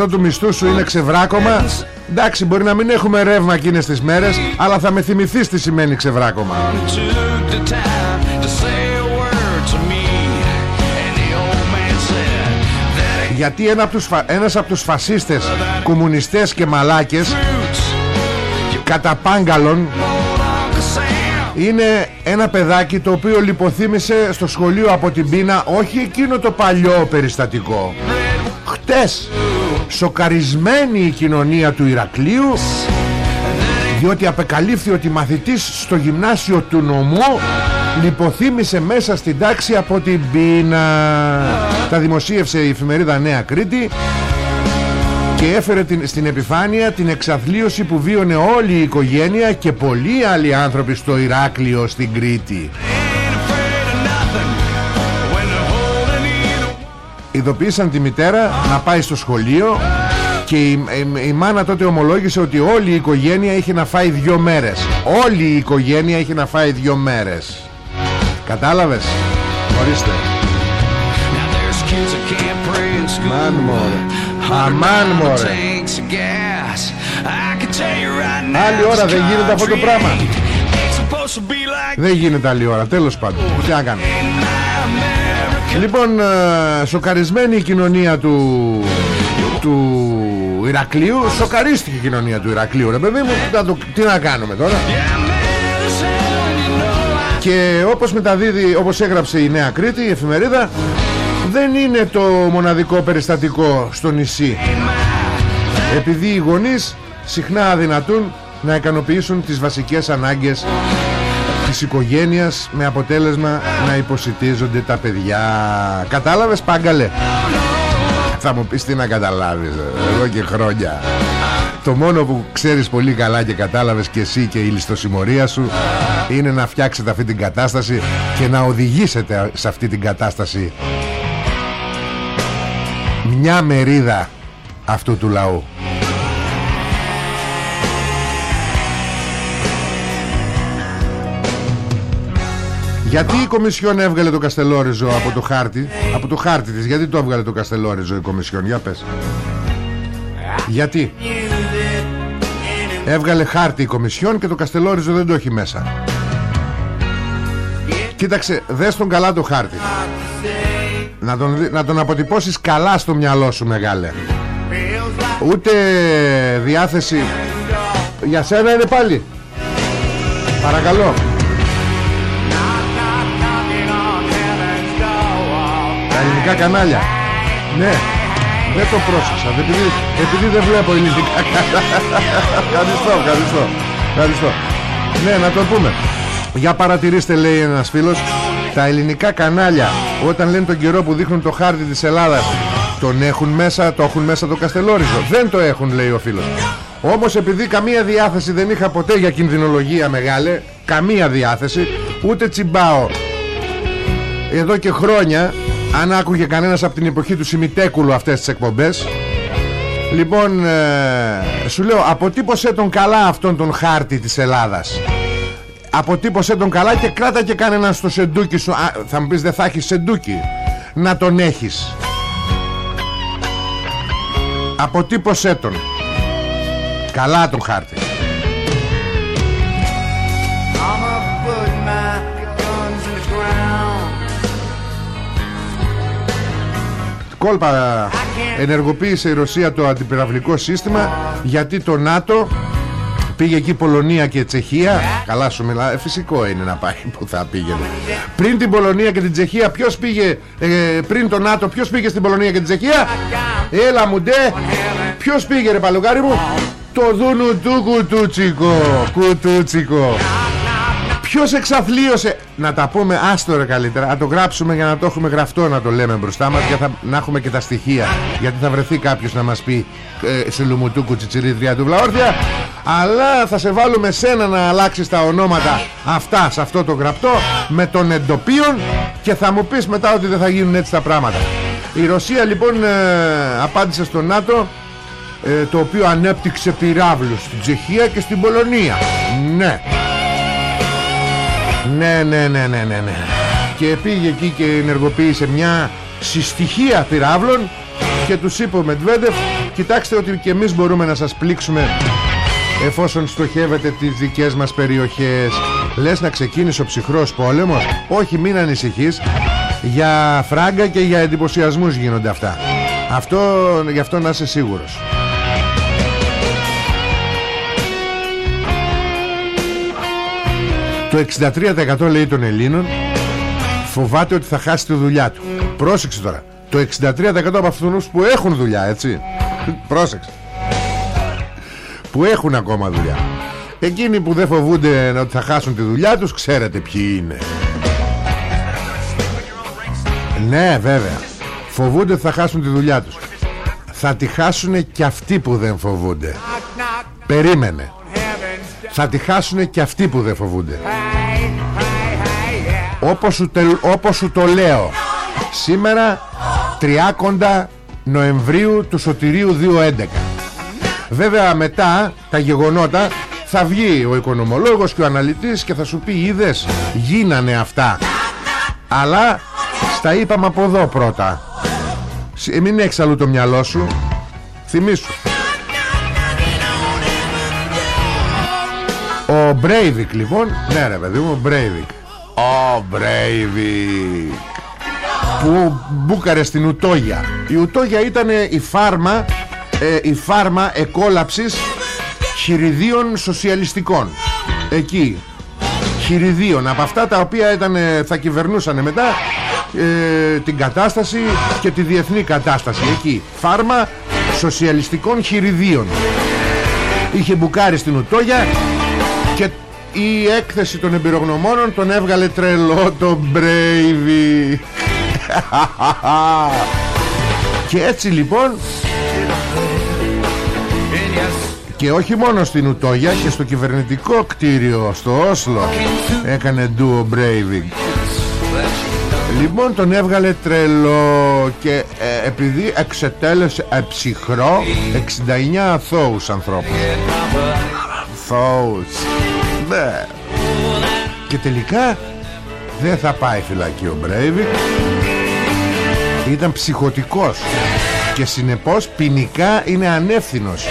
50% του μισθού σου είναι ξεβράκωμα Εντάξει μπορεί να μην έχουμε ρεύμα εκείνες τις μέρες Αλλά θα με θυμηθείς τι σημαίνει ξεβράκωμα Γιατί ένα από τους φα... ένας από τους φασίστες Κομμουνιστές και μαλάκες roots. Κατά πάγκαλον Old Uncle Sam. Είναι ένα παιδάκι το οποίο λιποθύμησε στο σχολείο από την πείνα Όχι εκείνο το παλιό περιστατικό Χτες Σοκαρισμένη η κοινωνία του Ηρακλείου Διότι απεκαλύφθη ότι μαθητής στο γυμνάσιο του νομού Λιποθύμησε μέσα στην τάξη από την πείνα Τα δημοσίευσε η εφημερίδα Νέα Κρήτη και έφερε την, στην επιφάνεια την εξαθλίωση που βίωνε όλη η οικογένεια και πολλοί άλλοι άνθρωποι στο Ηράκλειο στην Κρήτη. Ain't afraid of nothing when they're holding either Ειδοποίησαν τη μητέρα να πάει στο σχολείο και η, η- η μάνα τότε ομολόγησε ότι όλη η οικογένεια είχε να φάει δυο μέρες. Όλη η οικογένεια είχε να φάει δυο μέρες. Κατάλαβες; Ορίστε. Now there's kids that can't pray in school. Αμάν μωρέ. Hundred Αμάν mile μωρέ. tanks of gas; I can tell you right now, Άλλη ώρα this δεν γίνεται αυτό το country πράγμα. ain't supposed to be like Δεν γίνεται άλλη ώρα. Τέλος πάντων. Τι να κάνω. in my America. Λοιπόν, ε, σοκαρισμένη η κοινωνία του, του Ηρακλείου Σοκαρίστηκε η κοινωνία του Ηρακλείου Ρε παιδί μου, να το- τι να κάνουμε τώρα Και όπως μεταδίδει, όπως έγραψε η Νέα Κρήτη, η εφημερίδα Δεν είναι το μοναδικό περιστατικό στο νησί Επειδή οι γονείς συχνά αδυνατούν να ικανοποιήσουν τις βασικές ανάγκες της οικογένειας με αποτέλεσμα να υποσυτίζονται τα παιδιά. Κατάλαβες πάγκαλε; Θα μου πεις τι να καταλάβεις ε, εδώ και χρόνια. Το μόνο που ξέρεις πολύ καλά και κατάλαβες και εσύ και η ληστοσημωρία σου είναι να φτιάξετε αυτή την κατάσταση και να οδηγήσετε σε αυτή την κατάσταση μια μερίδα αυτού του λαού. Γιατί η Κομισιόν έβγαλε το Καστελόριζο από το χάρτη Από το χάρτη της Γιατί το έβγαλε το Καστελόριζο η Κομισιόν Για πες Γιατί; Έβγαλε χάρτη η Κομισιόν Και το Καστελόριζο δεν το έχει μέσα. Κοίταξε Δες τον καλά το χάρτη. Να τον, δει- να τον αποτυπώσεις καλά στο μυαλό σου μεγάλε. Ούτε διάθεση. Για σένα είναι πάλι. Παρακαλώ. Τα ελληνικά κανάλια. Ναι Δεν το πρόσεξα επειδή, επειδή δεν βλέπω ελληνικά κανάλια Ευχαριστώ ευχαριστώ Ευχαριστώ. Ναι να το πούμε. Για παρατηρήστε λέει ένας φίλος Τα ελληνικά κανάλια Όταν λένε τον καιρό που δείχνουν το χάρτη της Ελλάδας Τον έχουν μέσα Το έχουν μέσα το Καστελόριζο. Δεν το έχουν λέει ο φίλος. Όμως επειδή καμία διάθεση δεν είχα ποτέ για κινδυνολογία μεγάλη Καμία διάθεση Ούτε τσιμπάω. Εδώ και χρόνια Αν άκουγε κανένας από την εποχή του Σιμιτέκουλου Αυτές τις εκπομπές. Λοιπόν ε, Σου λέω αποτύπωσέ τον καλά αυτόν τον χάρτη της Ελλάδας. Αποτύπωσέ τον καλά και κράτα και κανέναν στο σεντούκι σου. Α, Θα μου πεις δεν θα έχεις σεντούκι; Να τον έχεις. Αποτύπωσέ τον. Καλά τον χάρτη Κόλπα ενεργοποίησε η Ρωσία το αντιπυραυλικό σύστημα Γιατί το ΝΑΤΟ πήγε εκεί Πολωνία και Τσεχία. Καλά σου μιλά, ε, φυσικό είναι να πάει που θα πήγαινε. Πριν την Πολωνία και την Τσεχία ποιος πήγε ε, Πριν το ΝΑΤΟ ποιος πήγε στην Πολωνία και την Τσεχία; Έλα μου ντε. Ποιος πήγε ρε παλουκάρι μου; Το δούνου του κουτούτσικο Κουτούτσικο. Ποιος εξαθλίωσε Να τα πούμε άστο ρε καλύτερα. Να το γράψουμε για να το έχουμε γραφτό να το λέμε μπροστά μας Για θα, να έχουμε και τα στοιχεία. Γιατί θα βρεθεί κάποιος να μας πει ε, Σε λουμουτούκου τσιτσιρίδια του Βλαόρθια Αλλά θα σε βάλουμε σένα να αλλάξεις τα ονόματα Αυτά σε αυτό το γραπτό Με τον εντοπίον Και θα μου πεις μετά ότι δεν θα γίνουν έτσι τα πράγματα. Η Ρωσία λοιπόν ε, απάντησε στο ΝΑΤΟ ε, το οποίο ανέπτυξε πυράβλους στην Τσεχία και στην Πολωνία. Ναι ναι, ναι, ναι, ναι, ναι, ναι. Και πήγε εκεί και ενεργοποίησε μια συστοιχεία πυράβλων και τους είπε ο Μετβέντεφ κοιτάξτε ότι και εμείς μπορούμε να σας πλήξουμε εφόσον στοχεύετε τις δικές μας περιοχές. Λες να ξεκίνησε ο ψυχρός πόλεμος; Όχι μην ανησυχείς. Για φράγκα και για εντυπωσιασμούς γίνονται αυτά. Αυτό, γι' αυτό να είσαι σίγουρος Το 63% λέει των Ελλήνων φοβάται ότι θα χάσει τη δουλειά του. Πρόσεξε τώρα. Το 63% από αυτούς που έχουν δουλειά, έτσι. Πρόσεξε. Που έχουν ακόμα δουλειά. Εκείνοι που δεν φοβούνται ότι θα χάσουν τη δουλειά τους, ξέρετε ποιοι είναι. Ναι, βέβαια. Φοβούνται ότι θα χάσουν τη δουλειά τους. Θα τη χάσουν και αυτοί που δεν φοβούνται. Περίμενε. Θα τη χάσουν και αυτοί που δεν φοβούνται. Όπως σου, τε- όπως σου το λέω. Σήμερα 30 Νοεμβρίου του Σωτηρίου 2.11 Βέβαια μετά τα γεγονότα θα βγει ο οικονομολόγος και ο αναλυτής και θα σου πει είδες γίνανε αυτά Αλλά στα είπαμε από εδώ πρώτα. Σ- ε, Μην έχεις αλλού το μυαλό σου. Θυμήσου. Ο Μπρέιβικ λοιπόν Ναι ρε παιδί μου ο Μπρέιβικ Ο Μπρέιβικ Που μπούκαρε στην Ουτόγια. Η Ουτόγια ήταν η φάρμα ε, Η φάρμα εκκόλαψης χοιριδίων σοσιαλιστικών. Εκεί. Χοιριδίων. Από αυτά τα οποία ήταν, ε, θα κυβερνούσαν μετά ε, Την κατάσταση Και τη διεθνή κατάσταση. Εκεί. Φάρμα σοσιαλιστικών χειριδίων. Είχε μπουκάρει στην Ουτόγια και η έκθεση των εμπειρογνωμόνων τον έβγαλε τρελό το Μπρέιβι και έτσι λοιπόν και όχι μόνο στην Ουτόγια και στο κυβερνητικό κτίριο στο Όσλο έκανε ντουο Μπρέιβι Λοιπόν τον έβγαλε τρελό και ε, επειδή εξετέλεσε ε, ψυχρό 69 αθώους ανθρώπους. Αθώους Ναι Και τελικά δεν θα πάει φυλακή ο Μπρέιβικ Ήταν ψυχοτικός. Και συνεπώς ποινικά είναι ανεύθυνος.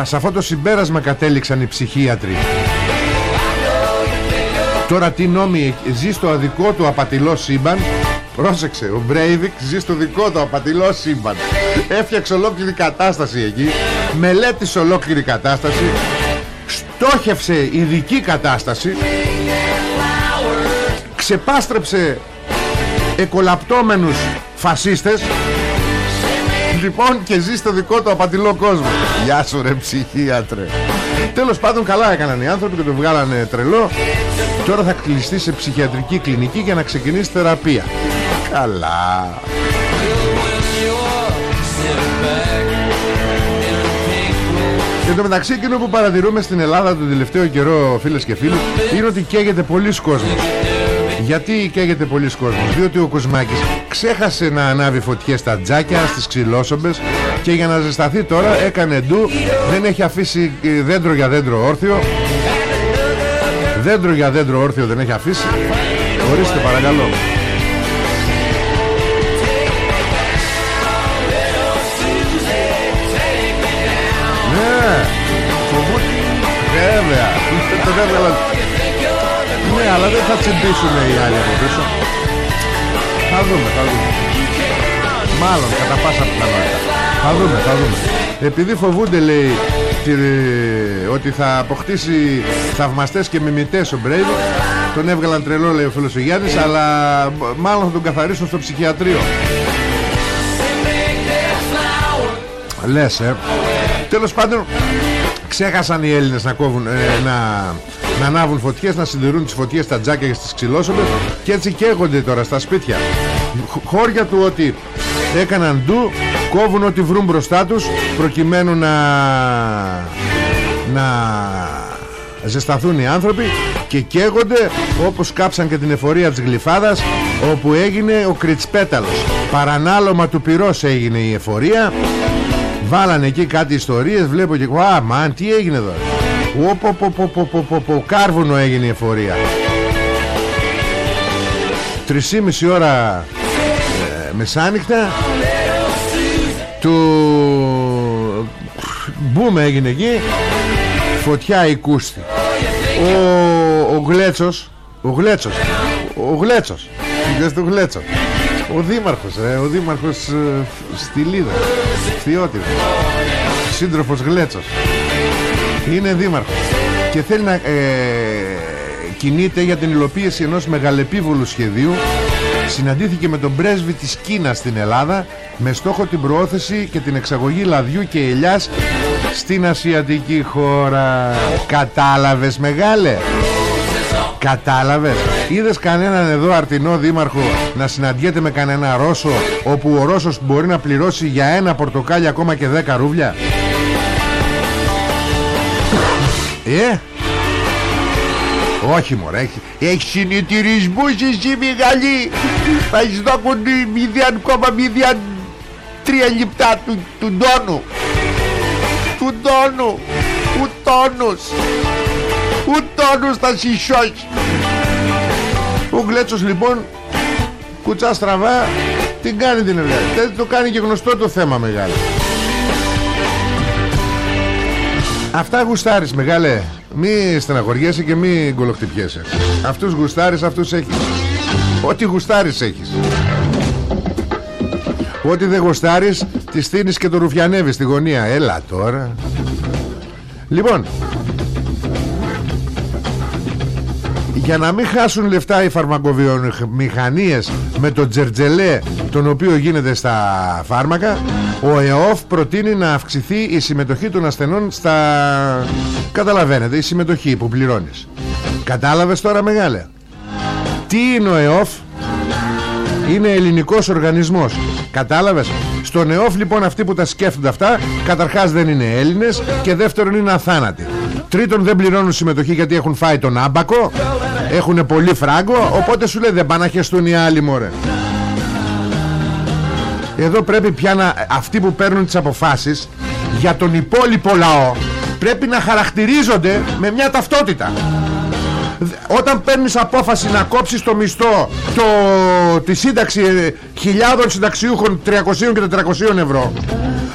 Α, σε αυτό το συμπέρασμα κατέληξαν οι ψυχίατροι. Τώρα τι νόμοι ζει στο δικό του απατηλό σύμπαν. Πρόσεξε, ο Μπρέιβικ ζει στο δικό του απατηλό σύμπαν. Έφτιαξε ολόκληρη κατάσταση εκεί. Μελέτησε ολόκληρη κατάσταση Στόχευσε ειδική κατάσταση. Ξεπάστρεψε εκολαπτώμενους φασίστες. Λοιπόν και ζει στο δικό του απατηλό κόσμο. Γεια σου ρε ψυχίατρε. Τέλος πάντων καλά έκαναν οι άνθρωποι και το βγάλανε τρελό. Τώρα θα κλειστεί σε ψυχιατρική κλινική για να ξεκινήσει θεραπεία. Καλά Εν τω μεταξύ εκείνο που παρατηρούμε στην Ελλάδα τον τελευταίο καιρό φίλες και φίλοι είναι ότι καίγεται πολλοί κόσμος. Γιατί καίγεται πολλοί κόσμος; Διότι ο Κουσμάκης ξέχασε να ανάβει φωτιές στα τζάκια Στις ξυλόσομπες Και για να ζεσταθεί τώρα έκανε ντου Δεν έχει αφήσει ε, δέντρο για δέντρο όρθιο. Δέντρο για δέντρο όρθιο δεν έχει αφήσει. Ορίστε παρακαλώ Βέβαια Το έβγαλα Ναι αλλά δεν θα τσιμπήσουν οι άλλοι από πίσω. Θα δούμε θα δούμε. Μάλλον κατά πάσα πιθανότητα. Θα δούμε θα δούμε. Επειδή φοβούνται λέει τη- ότι θα αποκτήσει θαυμαστές και μιμητές ο Μπρέιβι τον έβγαλαν τρελό λέει ο φίλος ο Γιάννης αλλά μ- μάλλον θα τον καθαρίσουν στο ψυχιατρίο. Λες ε. Τέλος πάντων ξέχασαν οι Έλληνες να κόβουν ε, να, να ανάβουν φωτιές να συντηρούν τις φωτιές στα τζάκια και στις ξυλόσωμες και έτσι καίγονται τώρα στα σπίτια. Χ- χώρια του ότι έκαναν ντου κόβουν ό,τι βρουν μπροστά τους προκειμένου να να ζεσταθούν οι άνθρωποι και καίγονται όπως κάψαν και την εφορία της Γλυφάδας όπου έγινε ο Κριτσπέταλος. Παρανάλωμα του πυρός έγινε η εφορία Βάλανε εκεί κάτι ιστορίες Βλέπω και Α μαν τι έγινε εδώ Οπο, πο, πο, πο, πο, πο, πο, Κάρβουνο έγινε η εφορία. Τρισήμιση ώρα ε, Μεσάνυχτα Του Μπούμ έγινε εκεί Φωτιά η κούστη. Ο, ο Γλέτσος Ο Γλέτσος Ο Γλέτσος Είδες το Γλέτσος. Ο Δήμαρχος ε, Ο Δήμαρχος ε, Στυλίδας Θειότηρα Σύντροφος Γλέτσος. Είναι δήμαρχος. Και θέλει να ε, Κινείται για την υλοποίηση ενός μεγαλεπίβολου σχεδίου. Συναντήθηκε με τον πρέσβη της Κίνας στην Ελλάδα Με στόχο την προώθηση και την εξαγωγή λαδιού και ελιάς Στην ασιατική χώρα. Κατάλαβες μεγάλε; Κατάλαβες; Είδες κανέναν εδώ αρτινό δήμαρχο Να συναντιέται με κανένα Ρώσο Όπου ο Ρώσος μπορεί να πληρώσει για ένα πορτοκάλι Ακόμα και 10 ρούβλια; Ε; Όχι μωρέ έχει, έχει συνεταιρισμούς εσύ μεγάλη Θα έχεις δόκουν 0,03 λεπτά του, του τόνου Του τόνου Ο τόνους Ο τόνους θα συσσώσει Ο Γκλέτσος λοιπόν Κουτσά στραβά Την κάνει την εργασία Δεν το κάνει και γνωστό το θέμα μεγάλο Αυτά γουστάρεις μεγάλε. Μη στεναχωριέσαι και μη γκολοχτυπιέσαι. Αυτούς γουστάρεις αυτούς έχεις. Ό,τι γουστάρεις έχεις. Ό,τι δεν γουστάρεις Τη στείνεις και το ρουφιανεύεις στη γωνία. Έλα τώρα. Λοιπόν Για να μην χάσουν λεφτά οι φαρμακοβιομηχανίες με το τζερτζελέ τον οποίο γίνεται στα φάρμακα ο ΕΟΦ προτείνει να αυξηθεί η συμμετοχή των ασθενών στα... Καταλαβαίνετε, η συμμετοχή που πληρώνεις. Κατάλαβες τώρα μεγάλε; Τι είναι ο ΕΟΦ; Είναι ελληνικός οργανισμός. Κατάλαβες; Στον ΕΟΦ λοιπόν αυτοί που τα σκέφτονται αυτά Καταρχάς δεν είναι Έλληνες Και δεύτερον είναι αθάνατοι Τρίτον δεν πληρώνουν συμμετοχή γιατί έχουν φάει τον άμπακο Έχουν πολύ φράγκο Οπότε σου λέει δεν πάνε να χεστούν οι άλλοι μωρέ Εδώ πρέπει πια να Αυτοί που παίρνουν τις αποφάσεις Για τον υπόλοιπο λαό Πρέπει να χαρακτηρίζονται με μια ταυτότητα όταν παίρνεις απόφαση να κόψεις το μισθό το, τη σύνταξη ε, χιλιάδων συνταξιούχων 300 και 400 ευρώ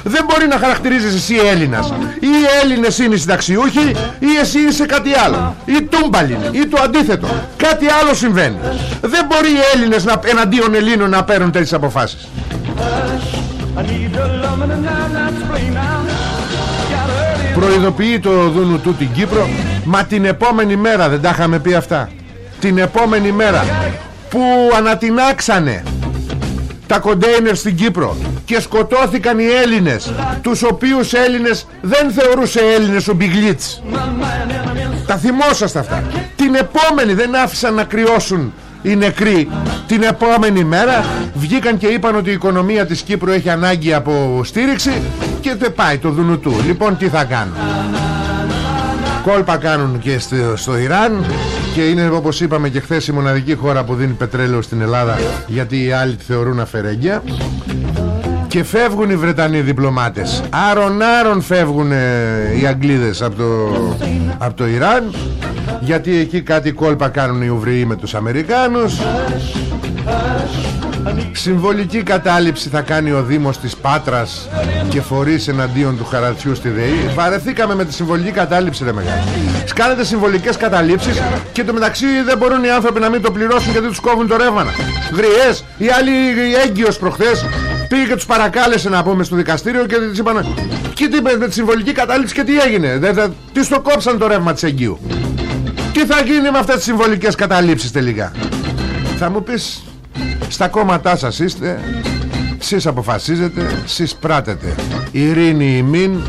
δεν μπορεί να χαρακτηρίζεις εσύ Έλληνας. Ή οι Έλληνες είναι οι συνταξιούχοι ή εσύ είσαι κάτι άλλο. Ή τούμπαλιν ή το αντίθετο. Κάτι άλλο συμβαίνει. Δεν μπορεί οι Έλληνες να, εναντίον Ελλήνων να παίρνουν τέτοιες αποφάσεις Προειδοποιεί το Δούνου του την Κύπρο. Μα την επόμενη μέρα δεν τα είχαμε πει αυτά. Την επόμενη μέρα. Που ανατινάξανε Τα κοντέινερ στην Κύπρο Και σκοτώθηκαν οι Έλληνες Τους οποίους Έλληνες δεν θεωρούσε Έλληνες ο Μπιγλίτς. Τα θυμόσαστε αυτά. Την επόμενη δεν άφησαν να κρυώσουν οι νεκροί την επόμενη μέρα βγήκαν και είπαν ότι η οικονομία της Κύπρου έχει ανάγκη από στήριξη και δεν πάει το δουνουτού. Λοιπόν τι θα κάνουν; Κόλπα κάνουν και στο, στο Ιράν και είναι όπως είπαμε και χθες η μοναδική χώρα που δίνει πετρέλαιο στην Ελλάδα γιατί οι άλλοι τη θεωρούν αφαιρέγγια και φεύγουν οι Βρετανοί διπλωμάτες άρον άρον φεύγουν ε, οι Αγγλίδες από το, από το Ιράν γιατί εκεί κάτι κόλπα κάνουν οι Ουβριοί με τους Αμερικάνους Συμβολική κατάληψη θα κάνει ο Δήμος της Πάτρας και φορείς εναντίον του χαρατσιού στη ΔΕΗ. Βαρεθήκαμε με τη συμβολική κατάληψη ρε μεγάλη. Κάνετε συμβολικές καταλήψεις και το μεταξύ δεν μπορούν οι άνθρωποι να μην το πληρώσουν γιατί τους κόβουν το ρεύμα. Γριές, οι άλλοι έγκυος προχθές πήγε και τους παρακάλεσε να πούμε στο δικαστήριο και τις είπαν και τι με τη συμβολική κατάληψη και τι έγινε; Δεν, δεν, τις στο κόψαν το ρεύμα της έγκυου. Τι θα γίνει με αυτές τις συμβολικές καταλήψεις τελικά; Θα μου πεις στα κόμματά σας είστε Σεις αποφασίζετε Σεις πράτετε Ειρήνη ημίν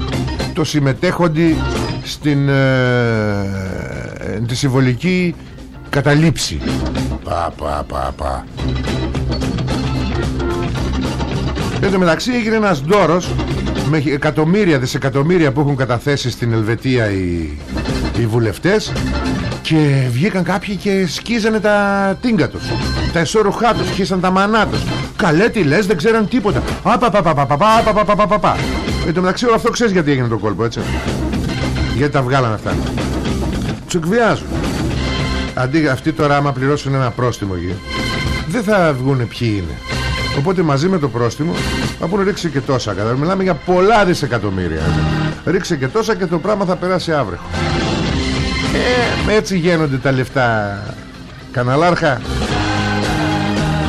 Το συμμετέχοντι Στην ε, Τη συμβολική Καταλήψη Πα πα πα πα Εν τω μεταξύ έγινε ένας δώρος με εκατομμύρια, δισεκατομμύρια που έχουν καταθέσει στην Ελβετία οι, οι βουλευτές και βγήκαν κάποιοι και σκίζανε τα τίνκα τους τα εσώρουχά τους, χύσαν τα μανά τους καλέ τι λες, δεν ξέραν τίποτα απαπαπαπαπαπαπαπαπαπαπαπα Εν τω μεταξύ όλο αυτό ξέρεις γιατί έγινε το κόλπο έτσι γιατί τα βγάλαν αυτά τους εκβιάζουν αντί αυτοί τώρα άμα πληρώσουν ένα πρόστιμο εκεί δεν θα βγουν ποιοι είναι Οπότε μαζί με το πρόστιμο θα πούνε ρίξε και τόσα κατά. Μιλάμε για πολλά δισεκατομμύρια Ρίξε και τόσα και το πράγμα θα περάσει αύριο ε, Έτσι γίνονται τα λεφτά. Καναλάρχα.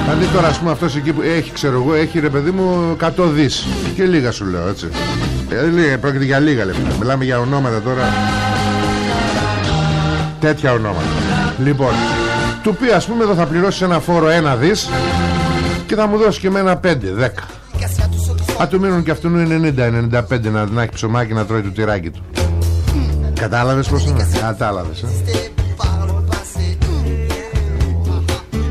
Δηλαδή τώρα ας πούμε αυτός εκεί που έχει ξέρω εγώ Έχει ρε παιδί μου 100 δις. Και λίγα σου λέω έτσι. Ε, λίγα, Πρόκειται για λίγα λεφτά. Μιλάμε για ονόματα τώρα. Τέτοια ονόματα. Λοιπόν Του πει ας πούμε εδώ θα πληρώσεις ένα φόρο ένα δις Και θα μου δώσει και εμένα 5, 10 Α του μείνουν και αυτού 90-95 να, να έχει ψωμάκι να τρώει το τυράκι του. Κατάλαβες πως είναι; Κατάλαβες ε;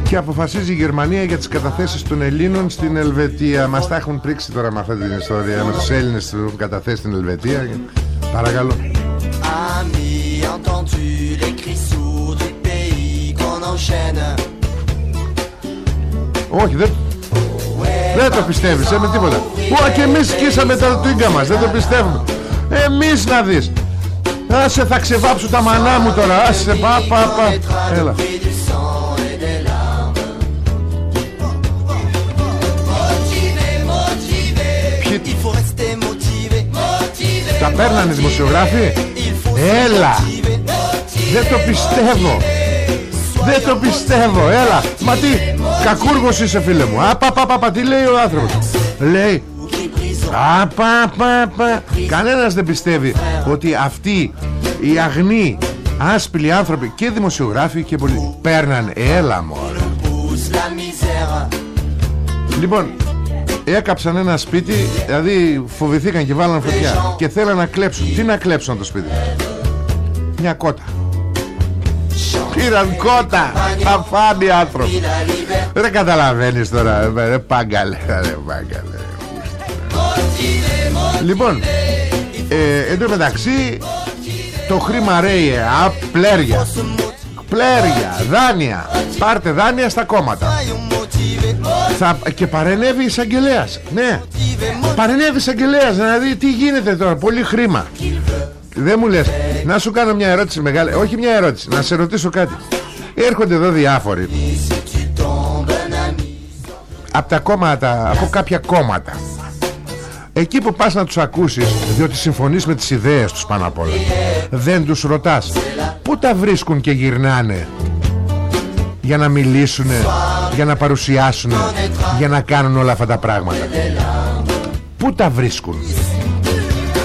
Και αποφασίζει η Γερμανία για τις καταθέσεις των Ελλήνων στην Ελβετία. Μας τα έχουν πρίξει τώρα με αυτή την ιστορία Με τους Έλληνες που έχουν καταθέσει στην Ελβετία. Παρακαλώ. Όχι δεν δεν το πιστεύεις ε, με τίποτα. Ω, και εμείς σκίσαμε τα τούγκα μας Δεν το πιστεύουμε. Εμείς να δεις. Άσε θα ξεβάψω τα μανά μου τώρα Άσε πα πα πα. Έλα. Τα παίρνανε δημοσιογράφοι; Έλα. Δεν το πιστεύω Δεν το πιστεύω. Έλα. Μα τι Κακούργος είσαι φίλε μου. Απα Τι λέει ο άνθρωπος; Λέει Απα Κανένας δεν πιστεύει Ότι αυτοί οι αγνοί Άσπηλοι άνθρωποι και δημοσιογράφοι και πολιτικοί Παίρναν. Έλα μωρέ. Λοιπόν έκαψαν ένα σπίτι δηλαδή φοβηθήκαν και βάλαν φωτιά και θέλαν να κλέψουν. Τι να κλέψουν το σπίτι; Μια κότα πήραν κότα. Θα φάνε οι άνθρωποι. Δεν καταλαβαίνεις τώρα ρε πάγκαλε ρε πάγκαλε. Λοιπόν ε, εν τω μεταξύ το χρήμα ρέει πλέρια. Πλέρια, δάνεια. Πάρτε δάνεια στα κόμματα. Θα, και παρενέβη εισαγγελέας. Ναι. Παρενέβη εισαγγελέας Δηλαδή τι γίνεται τώρα Πολύ χρήμα. Δεν μου λες Να σου κάνω μια ερώτηση μεγάλη. Όχι μια ερώτηση Να σε ρωτήσω κάτι. Έρχονται εδώ διάφοροι. Από τα κόμματα Από κάποια κόμματα. Εκεί που πας να τους ακούσεις Διότι συμφωνείς με τις ιδέες τους πάνω απ' όλα Δεν τους ρωτάς. Πού τα βρίσκουν και γυρνάνε; Για να μιλήσουν Για να παρουσιάσουν Για να κάνουν όλα αυτά τα πράγματα. Πού τα βρίσκουν;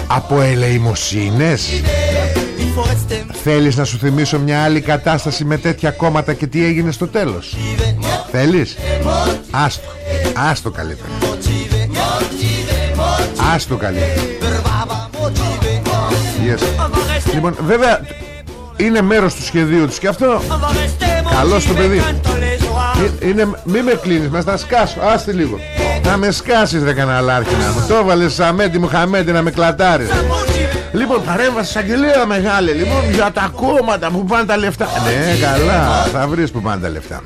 Από ελεημοσύνες; Θέλεις να σου θυμίσω μια άλλη κατάσταση με τέτοια κόμματα και τι έγινε στο τέλος; Θέλεις; Άστο. Άστο καλύτερα. Άστο καλύτερα. Yes. Λοιπόν βέβαια Είναι μέρος του σχεδίου τους και αυτό Καλό στο παιδί. Ε, Είναι, μη με κλείνεις, μας θα σκάσω. Άστε λίγο. Να με σκάσεις ρε καναλάρχινα μου. Το έβαλες Σαμέτη Μουχαμέτη να με κλατάρεις Λοιπόν παρέμβαση εισαγγελέα μεγάλη Λοιπόν για τα κόμματα που πάνε τα λεφτά. Ναι καλά θα βρεις που πάνε τα λεφτά.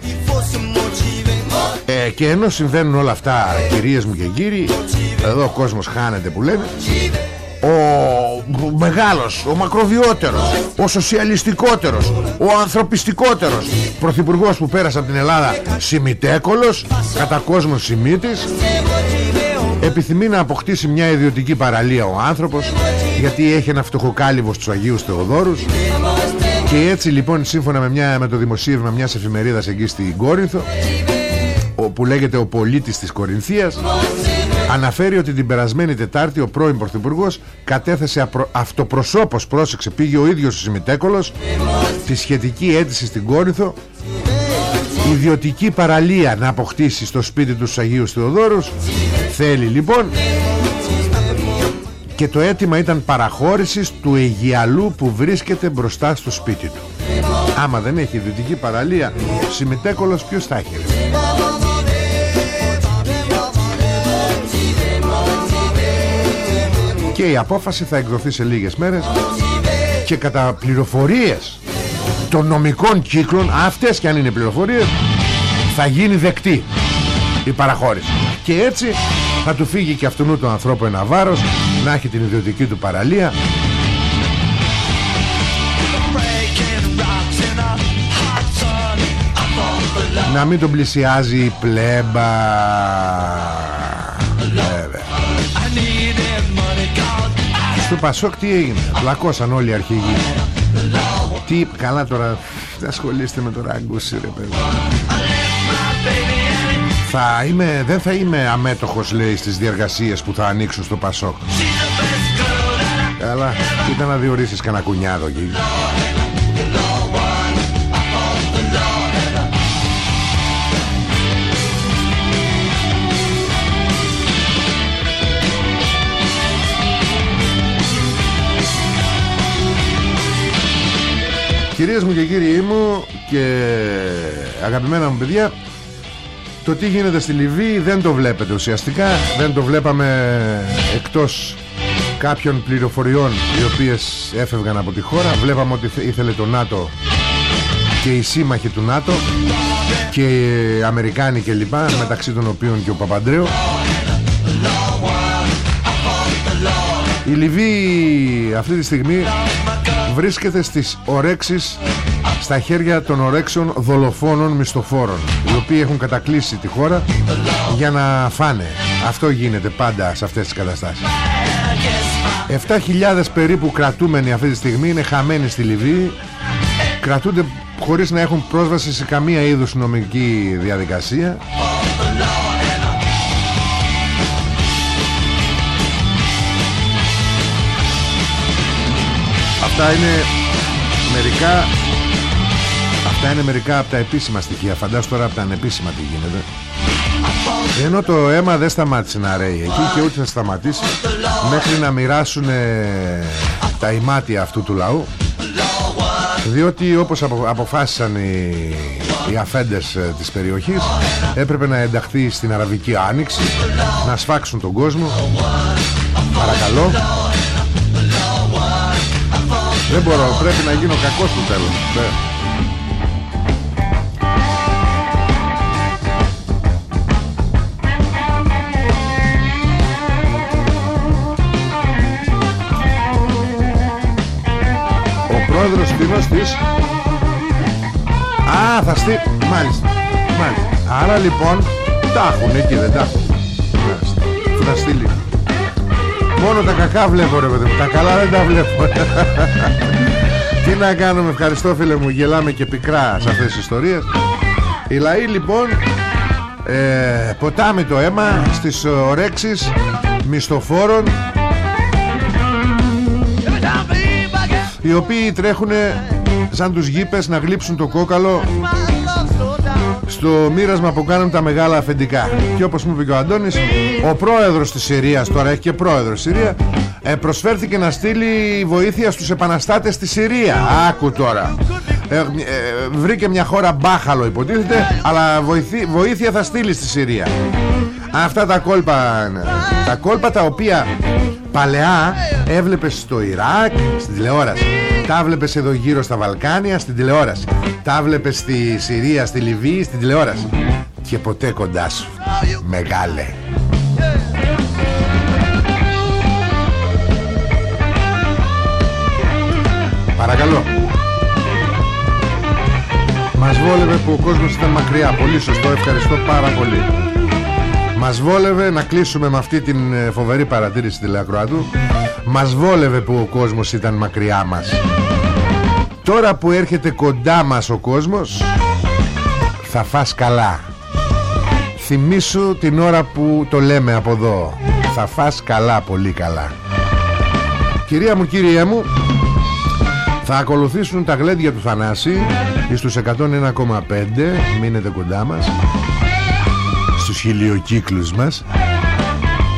Ε, Και ενώ συμβαίνουν όλα αυτά Κυρίες μου και κύριοι Εδώ ο κόσμος χάνεται που λένε ο μεγάλος, ο μακροβιότερος, ο σοσιαλιστικότερος, ο ανθρωπιστικότερος πρωθυπουργός που πέρασε από την Ελλάδα Σιμιτέκολος, κατά κόσμο Σιμίτης επιθυμεί να αποκτήσει μια ιδιωτική παραλία ο άνθρωπος γιατί έχει ένα φτωχοκάλυβο στους Αγίους Θεοδόρους. Και έτσι λοιπόν σύμφωνα με, μια, με το δημοσίευμα μιας εφημερίδας εκεί στην Κόρινθο ο- που λέγεται ο πολίτης της Κορινθίας αναφέρει ότι την περασμένη Τετάρτη ο πρώην Πρωθυπουργός κατέθεσε απρο... αυτοπροσώπως πρόσεξε πήγε ο ίδιος ο Σιμιτέκολος τη σχετική αίτηση στην Κόρινθο ιδιωτική παραλία να αποκτήσει στο σπίτι του στους Αγίους Θεοδόρους. Θέλει λοιπόν. Και το αίτημα ήταν παραχώρησης του Αιγιαλού που βρίσκεται μπροστά στο σπίτι του. Άμα δεν έχει ιδιωτική παραλία Σιμιτέκολος ποιος θα έχει ρε; και η απόφαση θα εκδοθεί σε λίγες μέρες και κατά πληροφορίες των νομικών κύκλων αυτές και αν είναι πληροφορίες θα γίνει δεκτή η παραχώρηση και έτσι θα του φύγει και αυτού του ανθρώπου ένα βάρος να έχει την ιδιωτική του παραλία Breaking rocks in a hot sun. Up on the lawn. να μην τον πλησιάζει η πλέμπα Βέβαια. I needed money gone. I Στο Πασόκ τι έγινε; Πλακώσαν όλοι οι αρχηγοί Τι καλά τώρα Δεν ασχολείστε με το ραγκούσι ρε παιδί. Θα είμαι, δεν θα είμαι αμέτωχος λέει στις διεργασίες που θα ανοίξουν στο Πασόκ. Καλά, κοίτα να διορίσεις κανένα κουνιάδο εκεί Κυρίες μου και κύριοι μου και αγαπημένα μου παιδιά το τι γίνεται στη Λιβύη δεν το βλέπετε ουσιαστικά. Δεν το βλέπαμε εκτός κάποιων πληροφοριών οι οποίες έφευγαν από τη χώρα. Βλέπαμε ότι θε- ήθελε το ΝΑΤΟ και οι σύμμαχοι του ΝΑΤΟ και οι Αμερικάνοι και λοιπά μεταξύ των οποίων και ο Παπαντρέου η Λιβύη αυτή τη στιγμή βρίσκεται στις ορέξεις στα χέρια των ορέξεων δολοφόνων μισθοφόρων οι οποίοι έχουν κατακλείσει τη χώρα για να φάνε. Αυτό γίνεται πάντα σε αυτές τις καταστάσεις. 7.000 περίπου κρατούμενοι αυτή τη στιγμή είναι χαμένοι στη Λιβύη. Κρατούνται χωρίς να έχουν πρόσβαση σε καμία είδους νομική διαδικασία Αυτά είναι μερικά Αυτά είναι μερικά από τα επίσημα στοιχεία. Φαντάσου τώρα από τα ανεπίσημα τι γίνεται. Ενώ το αίμα δεν σταμάτησε να ρέει εκεί Και ούτε θα σταματήσει Μέχρι να μοιράσουν Τα ημάτια αυτού του λαού διότι όπως απο- αποφάσισαν οι, οι αφέντες ε, της περιοχής έπρεπε να ενταχθεί στην Αραβική Άνοιξη να σφάξουν τον κόσμο. Παρακαλώ δεν μπορώ, πρέπει να γίνω κακός στο τέλος. Ναι. Ο πρόεδρος τίνος της. Α, θα στείλει Μάλιστα, μάλιστα. Άρα λοιπόν τα έχουν εκεί δεν τα έχουν Μάλιστα. Θα στείλει Μόνο τα κακά βλέπω ρε παιδί μου. Τα καλά δεν τα βλέπω. Τι να κάνουμε ευχαριστώ φίλε μου. Γελάμε και πικρά σε αυτές τις ιστορίες. Οι λαοί λοιπόν ε, Ποτάμι το αίμα Στις ορέξεις Μισθοφόρων Οι οποίοι τρέχουν Σαν τους γήπες να γλύψουν το κόκαλο στο μοίρασμα που κάνουν τα μεγάλα αφεντικά. Και όπως μου είπε και ο Αντώνης ο πρόεδρος της Συρίας τώρα έχει και πρόεδρο στη Συρία ε, προσφέρθηκε να στείλει βοήθεια στους επαναστάτες στη Συρία. Άκου τώρα. Ε, ε, βρήκε μια χώρα μπάχαλο υποτίθεται αλλά βοηθή, βοήθεια θα στείλει στη Συρία. Αυτά τα κόλπα ναι. τα κόλπα τα οποία παλαιά έβλεπες στο Ιράκ στην τηλεόραση τα βλέπεις εδώ γύρω στα Βαλκάνια στην τηλεόραση. Τα βλέπεις στη Συρία, στη Λιβύη στην τηλεόραση. Και ποτέ κοντά σου μεγάλε. Παρακαλώ. Μας βόλευε που ο κόσμος ήταν μακριά. Πολύ σωστό, ευχαριστώ πάρα πολύ Μας βόλευε να κλείσουμε με αυτή την ε, φοβερή παρατήρηση τηλεακροάτου. Μας βόλευε που ο κόσμος ήταν μακριά μας. Τώρα που έρχεται κοντά μας ο κόσμος Θα φας καλά. Θυμήσου την ώρα που το λέμε από εδώ. Θα φας καλά, πολύ καλά. Κυρία μου, κύριέ μου θα ακολουθήσουν τα γλέντια του Θανάση στους 101,5 Μείνετε κοντά μας Στους χιλιοκύκλους μας.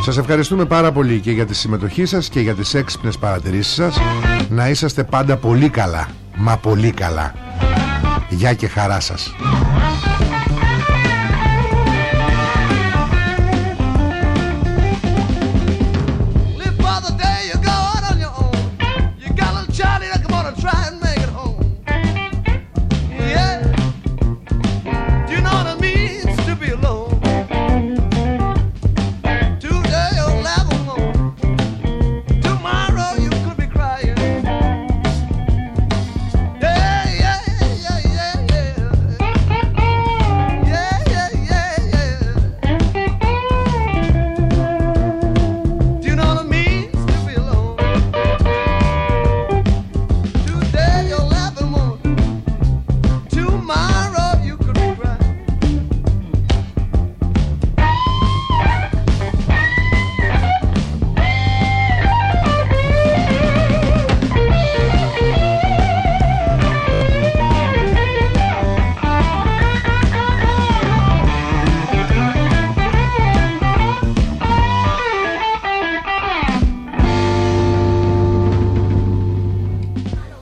Σας ευχαριστούμε πάρα πολύ και για τη συμμετοχή σας Και για τις έξυπνες παρατηρήσεις σας. Να είσαστε πάντα πολύ καλά. Μα πολύ καλά. Γεια και χαρά σας